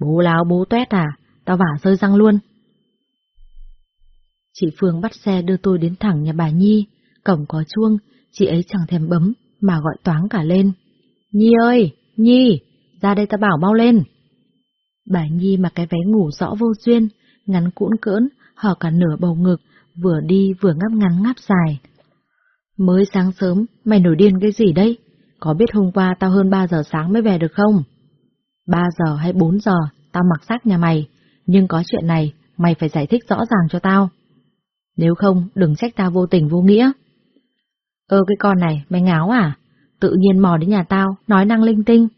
B: Bố láo bố tuét à, tao vả rơi răng luôn. Chị Phương bắt xe đưa tôi đến thẳng nhà bà Nhi, cổng có chuông, chị ấy chẳng thèm bấm, mà gọi toáng cả lên. Nhi ơi, Nhi, ra đây ta bảo mau lên. Bà Nhi mặc cái váy ngủ rõ vô duyên, ngắn cũn cỡn, hở cả nửa bầu ngực, vừa đi vừa ngắp ngắn ngáp dài. Mới sáng sớm, mày nổi điên cái gì đấy? Có biết hôm qua tao hơn 3 giờ sáng mới về được không? 3 giờ hay 4 giờ, tao mặc xác nhà mày, nhưng có chuyện này, mày phải giải thích rõ ràng cho tao. Nếu không, đừng trách tao vô tình vô nghĩa. Ơ cái con này, mày ngáo à? Tự nhiên mò đến nhà tao, nói năng linh tinh.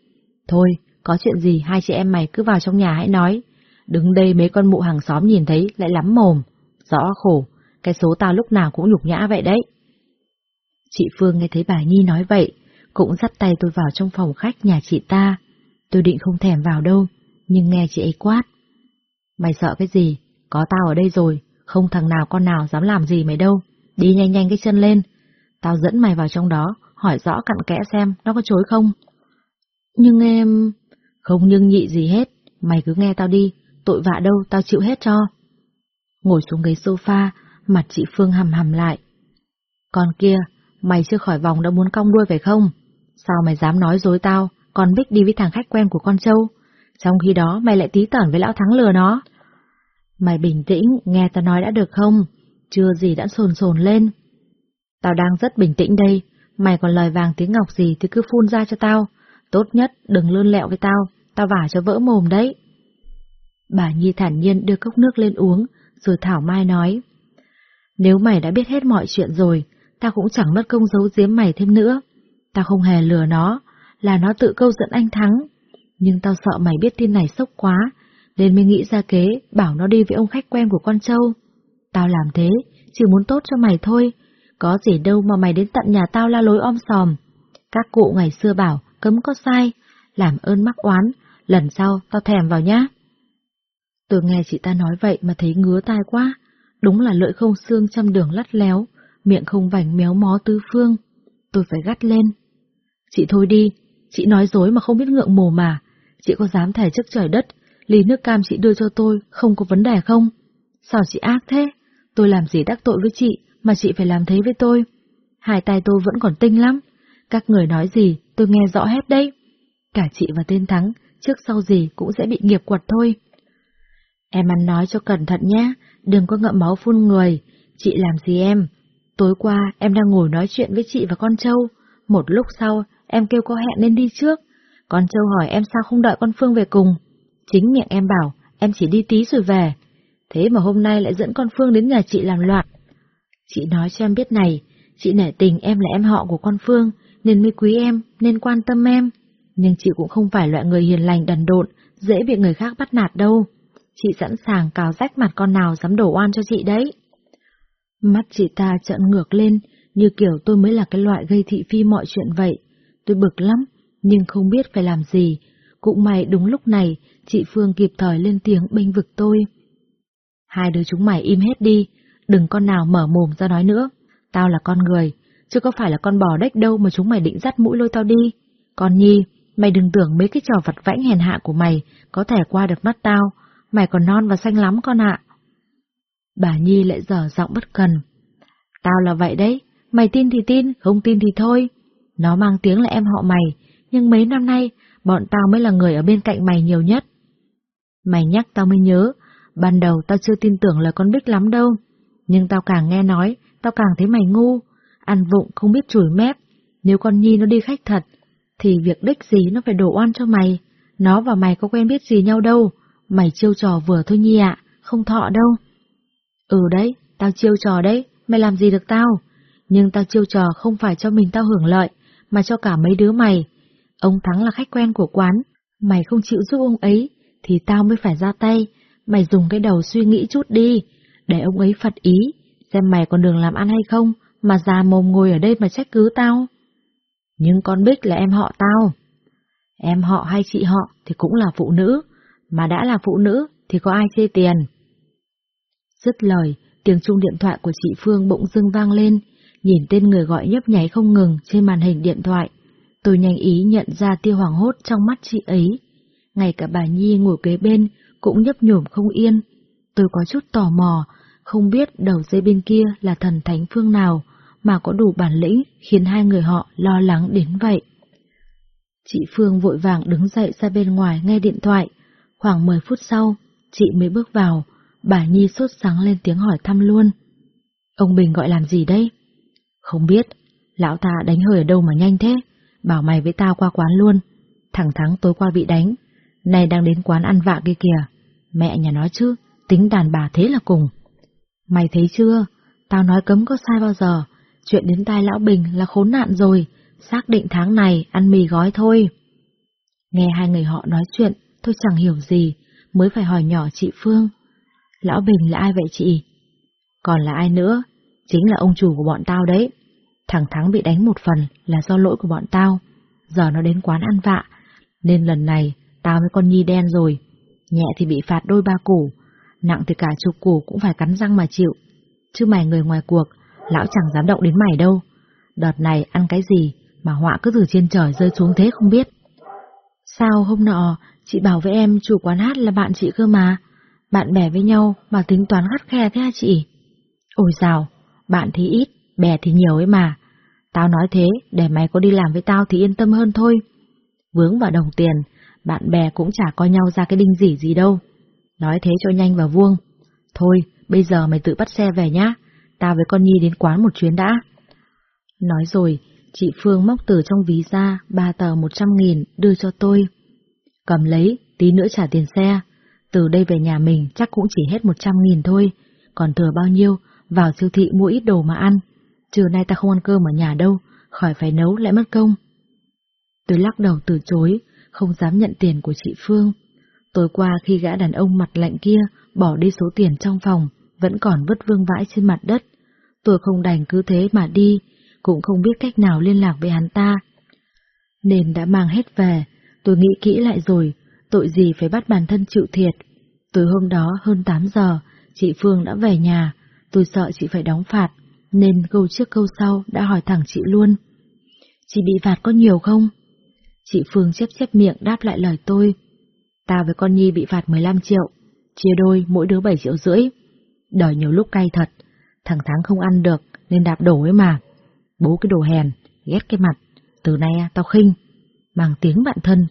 B: Thôi, có chuyện gì hai chị em mày cứ vào trong nhà hãy nói. Đứng đây mấy con mụ hàng xóm nhìn thấy lại lắm mồm. Rõ khổ, cái số tao lúc nào cũng nhục nhã vậy đấy. Chị Phương nghe thấy bà Nhi nói vậy, cũng dắt tay tôi vào trong phòng khách nhà chị ta. Tôi định không thèm vào đâu, nhưng nghe chị ấy quát. Mày sợ cái gì? Có tao ở đây rồi, không thằng nào con nào dám làm gì mày đâu. Đi nhanh nhanh cái chân lên. Tao dẫn mày vào trong đó, hỏi rõ cặn kẽ xem nó có chối không. Nhưng em... Không nhưng nhị gì hết, mày cứ nghe tao đi, tội vạ đâu tao chịu hết cho. Ngồi xuống ghế sofa, mặt chị Phương hầm hầm lại. Con kia, mày chưa khỏi vòng đã muốn cong đuôi phải không? Sao mày dám nói dối tao, con Bích đi với thằng khách quen của con Châu, trong khi đó mày lại tí tởn với lão thắng lừa nó. Mày bình tĩnh, nghe tao nói đã được không? Chưa gì đã sồn sồn lên. Tao đang rất bình tĩnh đây, mày còn lời vàng tiếng ngọc gì thì cứ phun ra cho tao. Tốt nhất đừng lươn lẹo với tao, tao vả cho vỡ mồm đấy. Bà Nhi thản nhiên đưa cốc nước lên uống, rồi Thảo Mai nói. Nếu mày đã biết hết mọi chuyện rồi, tao cũng chẳng mất công giấu giếm mày thêm nữa. Tao không hề lừa nó, là nó tự câu dẫn anh Thắng. Nhưng tao sợ mày biết tin này sốc quá, nên mới nghĩ ra kế bảo nó đi với ông khách quen của con trâu. Tao làm thế, chỉ muốn tốt cho mày thôi, có gì đâu mà mày đến tận nhà tao la lối om sòm. Các cụ ngày xưa bảo, cấm có sai, làm ơn mắc oán, lần sau tao thèm vào nhá. Tôi nghe chị ta nói vậy mà thấy ngứa tai quá, đúng là lợi không xương trăm đường lắt léo, miệng không vành méo mó tứ phương. Tôi phải gắt lên. Chị thôi đi, chị nói dối mà không biết ngượng mồ mà, chị có dám thề trước trời đất, ly nước cam chị đưa cho tôi không có vấn đề không? Sao chị ác thế? Tôi làm gì đắc tội với chị mà chị phải làm thế với tôi? Hai tay tôi vẫn còn tinh lắm, các người nói gì tôi nghe rõ hết đấy. Cả chị và tên Thắng, trước sau gì cũng sẽ bị nghiệp quật thôi. Em ăn nói cho cẩn thận nhé, đừng có ngậm máu phun người. Chị làm gì em? Tối qua em đang ngồi nói chuyện với chị và con trâu. Một lúc sau, em kêu có hẹn nên đi trước. Con trâu hỏi em sao không đợi con Phương về cùng. Chính miệng em bảo, em chỉ đi tí rồi về. Thế mà hôm nay lại dẫn con Phương đến nhà chị làm loạn. Chị nói cho em biết này, chị nể tình em là em họ của con Phương, nên mới quý em, nên quan tâm em. Nhưng chị cũng không phải loại người hiền lành đần độn, dễ bị người khác bắt nạt đâu. Chị sẵn sàng cào rách mặt con nào dám đổ oan cho chị đấy. Mắt chị ta trợn ngược lên, như kiểu tôi mới là cái loại gây thị phi mọi chuyện vậy. Tôi bực lắm, nhưng không biết phải làm gì. Cũng may đúng lúc này, chị Phương kịp thời lên tiếng bênh vực tôi. Hai đứa chúng mày im hết đi, đừng con nào mở mồm ra nói nữa. Tao là con người, chứ có phải là con bò đếch đâu mà chúng mày định dắt mũi lôi tao đi. Con Nhi, mày đừng tưởng mấy cái trò vặt vãnh hèn hạ của mày có thể qua được mắt tao, mày còn non và xanh lắm con ạ. Bà Nhi lại dở giọng bất cần. Tao là vậy đấy, mày tin thì tin, không tin thì thôi. Nó mang tiếng là em họ mày, nhưng mấy năm nay, bọn tao mới là người ở bên cạnh mày nhiều nhất. Mày nhắc tao mới nhớ, ban đầu tao chưa tin tưởng là con Bích lắm đâu, nhưng tao càng nghe nói, tao càng thấy mày ngu, ăn vụng không biết chửi mép. Nếu con Nhi nó đi khách thật, thì việc đích gì nó phải đổ oan cho mày. Nó và mày có quen biết gì nhau đâu, mày chiêu trò vừa thôi Nhi ạ, không thọ đâu. Ừ đấy, tao chiêu trò đấy, mày làm gì được tao? Nhưng tao chiêu trò không phải cho mình tao hưởng lợi, mà cho cả mấy đứa mày. Ông Thắng là khách quen của quán, mày không chịu giúp ông ấy, thì tao mới phải ra tay. Mày dùng cái đầu suy nghĩ chút đi, để ông ấy phật ý, xem mày còn đường làm ăn hay không, mà già mồm ngồi ở đây mà trách cứ tao. Nhưng con Bích là em họ tao. Em họ hay chị họ thì cũng là phụ nữ, mà đã là phụ nữ thì có ai chê tiền. Dứt lời, tiếng chuông điện thoại của chị Phương bỗng dưng vang lên, nhìn tên người gọi nhấp nháy không ngừng trên màn hình điện thoại. Tôi nhanh ý nhận ra tia hoàng hốt trong mắt chị ấy. Ngay cả bà Nhi ngồi kế bên cũng nhấp nhổm không yên. Tôi có chút tò mò, không biết đầu dây bên kia là thần thánh phương nào mà có đủ bản lĩnh khiến hai người họ lo lắng đến vậy. Chị Phương vội vàng đứng dậy ra bên ngoài nghe điện thoại. Khoảng 10 phút sau, chị mới bước vào, bà Nhi sốt sáng lên tiếng hỏi thăm luôn. Ông Bình gọi làm gì đây? Không biết, lão ta đánh hơi ở đâu mà nhanh thế, bảo mày với tao qua quán luôn. Thẳng thắng tối qua bị đánh, nay đang đến quán ăn vạ kia kìa. Mẹ nhà nói chứ, tính đàn bà thế là cùng. Mày thấy chưa, tao nói cấm có sai bao giờ, chuyện đến tai lão Bình là khốn nạn rồi, xác định tháng này ăn mì gói thôi. Nghe hai người họ nói chuyện, tôi chẳng hiểu gì, mới phải hỏi nhỏ chị Phương. Lão Bình là ai vậy chị? Còn là ai nữa? Chính là ông chủ của bọn tao đấy. Thằng Thắng bị đánh một phần là do lỗi của bọn tao. Giờ nó đến quán ăn vạ, nên lần này tao với con Nhi đen rồi. Nhẹ thì bị phạt đôi ba củ, nặng thì cả chục củ cũng phải cắn răng mà chịu. Chứ mày người ngoài cuộc, lão chẳng dám động đến mày đâu. Đợt này ăn cái gì mà họa cứ từ trên trời rơi xuống thế không biết. Sao hôm nọ, chị bảo với em chủ quán hát là bạn chị cơ mà. Bạn bè với nhau mà tính toán khắt khe thế hả chị? Ôi dào, bạn thì ít, bè thì nhiều ấy mà. Tao nói thế, để mày có đi làm với tao thì yên tâm hơn thôi. Vướng vào đồng tiền, bạn bè cũng chả coi nhau ra cái đinh gì gì đâu. Nói thế cho nhanh và vuông. Thôi, bây giờ mày tự bắt xe về nhá, tao với con Nhi đến quán một chuyến đã. Nói rồi, chị Phương móc từ trong ví ra ba tờ một trăm nghìn đưa cho tôi. Cầm lấy, tí nữa trả tiền xe. Từ đây về nhà mình chắc cũng chỉ hết một trăm nghìn thôi, còn thừa bao nhiêu, vào siêu thị mua ít đồ mà ăn. Trưa nay ta không ăn cơm ở nhà đâu, khỏi phải nấu lại mất công. Tôi lắc đầu từ chối, không dám nhận tiền của chị Phương. Tối qua khi gã đàn ông mặt lạnh kia bỏ đi số tiền trong phòng, vẫn còn vứt vương vãi trên mặt đất. Tôi không đành cứ thế mà đi, cũng không biết cách nào liên lạc với hắn ta. Nên đã mang hết về, tôi nghĩ kỹ lại rồi, tội gì phải bắt bản thân chịu thiệt. Tối hôm đó hơn 8 giờ, chị Phương đã về nhà, tôi sợ chị phải đóng phạt, nên câu trước câu sau đã hỏi thẳng chị luôn. Chị bị phạt có nhiều không? Chị Phương chép chép miệng đáp lại lời tôi. Tao với con Nhi bị phạt 15 triệu, chia đôi mỗi đứa 7 triệu rưỡi. Đời nhiều lúc cay thật, thằng Thắng không ăn được nên đạp đổ ấy mà. Bố cái đồ hèn, ghét cái mặt, từ nay tao khinh, mang tiếng bạn thân.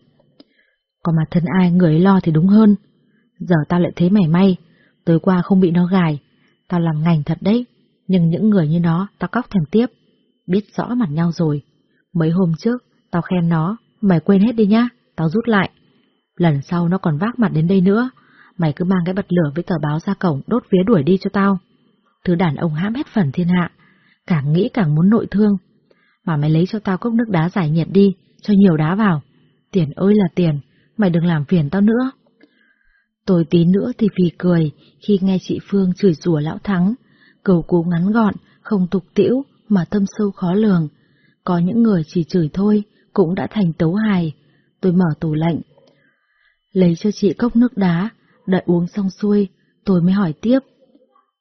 B: Còn mà thân ai người ấy lo thì đúng hơn. Giờ tao lại thấy mày may, tối qua không bị nó gài, tao làm ngành thật đấy, nhưng những người như nó tao cóc thèm tiếp. Biết rõ mặt nhau rồi, mấy hôm trước tao khen nó, mày quên hết đi nhá, tao rút lại. Lần sau nó còn vác mặt đến đây nữa, mày cứ mang cái bật lửa với tờ báo ra cổng đốt vía đuổi đi cho tao. Thứ đàn ông hãm hết phần thiên hạ, càng nghĩ càng muốn nội thương. Mà mày lấy cho tao cốc nước đá giải nhiệt đi, cho nhiều đá vào. Tiền ơi là tiền, mày đừng làm phiền tao nữa. Tôi tí nữa thì phì cười khi nghe chị Phương chửi rủa lão thắng, cầu cứu ngắn gọn, không tục tiễu mà tâm sâu khó lường. Có những người chỉ chửi thôi, cũng đã thành tấu hài. Tôi mở tủ lạnh. Lấy cho chị cốc nước đá, đợi uống xong xuôi, tôi mới hỏi tiếp.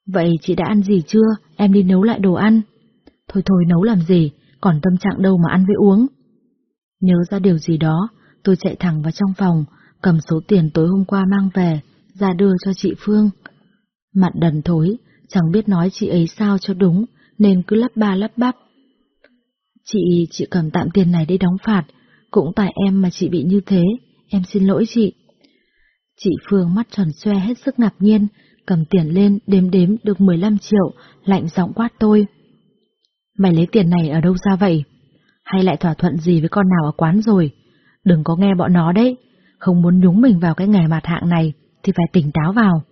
B: Vậy chị đã ăn gì chưa? Em đi nấu lại đồ ăn. Thôi thôi nấu làm gì, còn tâm trạng đâu mà ăn với uống. Nhớ ra điều gì đó, tôi chạy thẳng vào trong phòng, cầm số tiền tối hôm qua mang về, ra đưa cho chị Phương. Mặt đần thối, chẳng biết nói chị ấy sao cho đúng, nên cứ lắp ba lắp bắp. Chị, chị cầm tạm tiền này để đóng phạt, cũng tại em mà chị bị như thế, em xin lỗi chị. Chị Phương mắt tròn xoe hết sức ngạc nhiên, cầm tiền lên đếm đếm được 15 triệu, lạnh giọng quát tôi. Mày lấy tiền này ở đâu ra vậy? Hay lại thỏa thuận gì với con nào ở quán rồi? Đừng có nghe bọn nó đấy, không muốn nhúng mình vào cái nghề mặt hạng này thì phải tỉnh táo vào.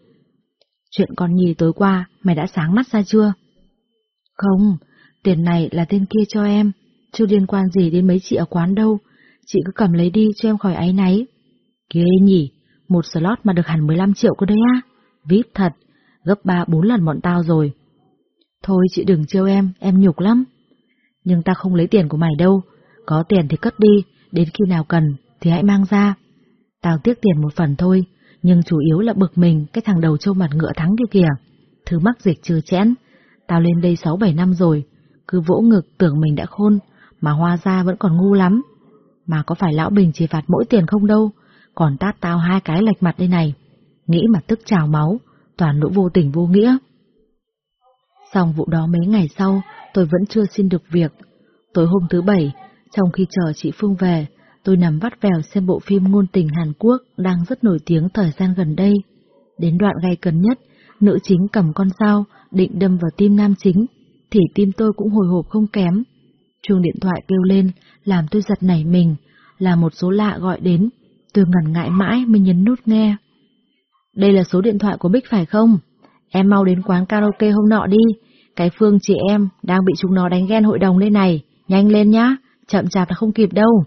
B: Chuyện con nhì tối qua mày đã sáng mắt ra chưa? Không, tiền này là tên kia cho em, chưa liên quan gì đến mấy chị ở quán đâu, chị cứ cầm lấy đi cho em khỏi áy náy. Ghê nhỉ, một slot mà được hẳn 15 triệu cơ đấy á, VIP thật, gấp 3-4 lần bọn tao rồi. Thôi chị đừng trêu em, em nhục lắm. Nhưng ta không lấy tiền của mày đâu, có tiền thì cất đi, đến khi nào cần thì hãy mang ra. Tao tiếc tiền một phần thôi, nhưng chủ yếu là bực mình cái thằng đầu trâu mặt ngựa thắng kia kìa. Thứ mắc dịch chưa chẽn, tao lên đây 6-7 năm rồi, cứ vỗ ngực tưởng mình đã khôn, mà hoa ra vẫn còn ngu lắm. Mà có phải lão Bình chỉ phạt mỗi tiền không đâu, còn tát tao hai cái lệch mặt đây này. Nghĩ mà tức trào máu, toàn lũ vô tình vô nghĩa. Xong vụ đó mấy ngày sau, tôi vẫn chưa xin được việc. Tối hôm thứ bảy, trong khi chờ chị Phương về, tôi nằm vắt vèo xem bộ phim ngôn tình Hàn Quốc đang rất nổi tiếng thời gian gần đây. Đến đoạn gay cấn nhất, nữ chính cầm con dao, định đâm vào tim nam chính, thì tim tôi cũng hồi hộp không kém. Chuông điện thoại kêu lên, làm tôi giật nảy mình, là một số lạ gọi đến, tôi ngần ngại mãi mới nhấn nút nghe. Đây là số điện thoại của Bích phải không? Em mau đến quán karaoke hôm nọ đi, cái Phương chị em đang bị chúng nó đánh ghen hội đồng đây này, nhanh lên nhá, chậm chạp là không kịp đâu.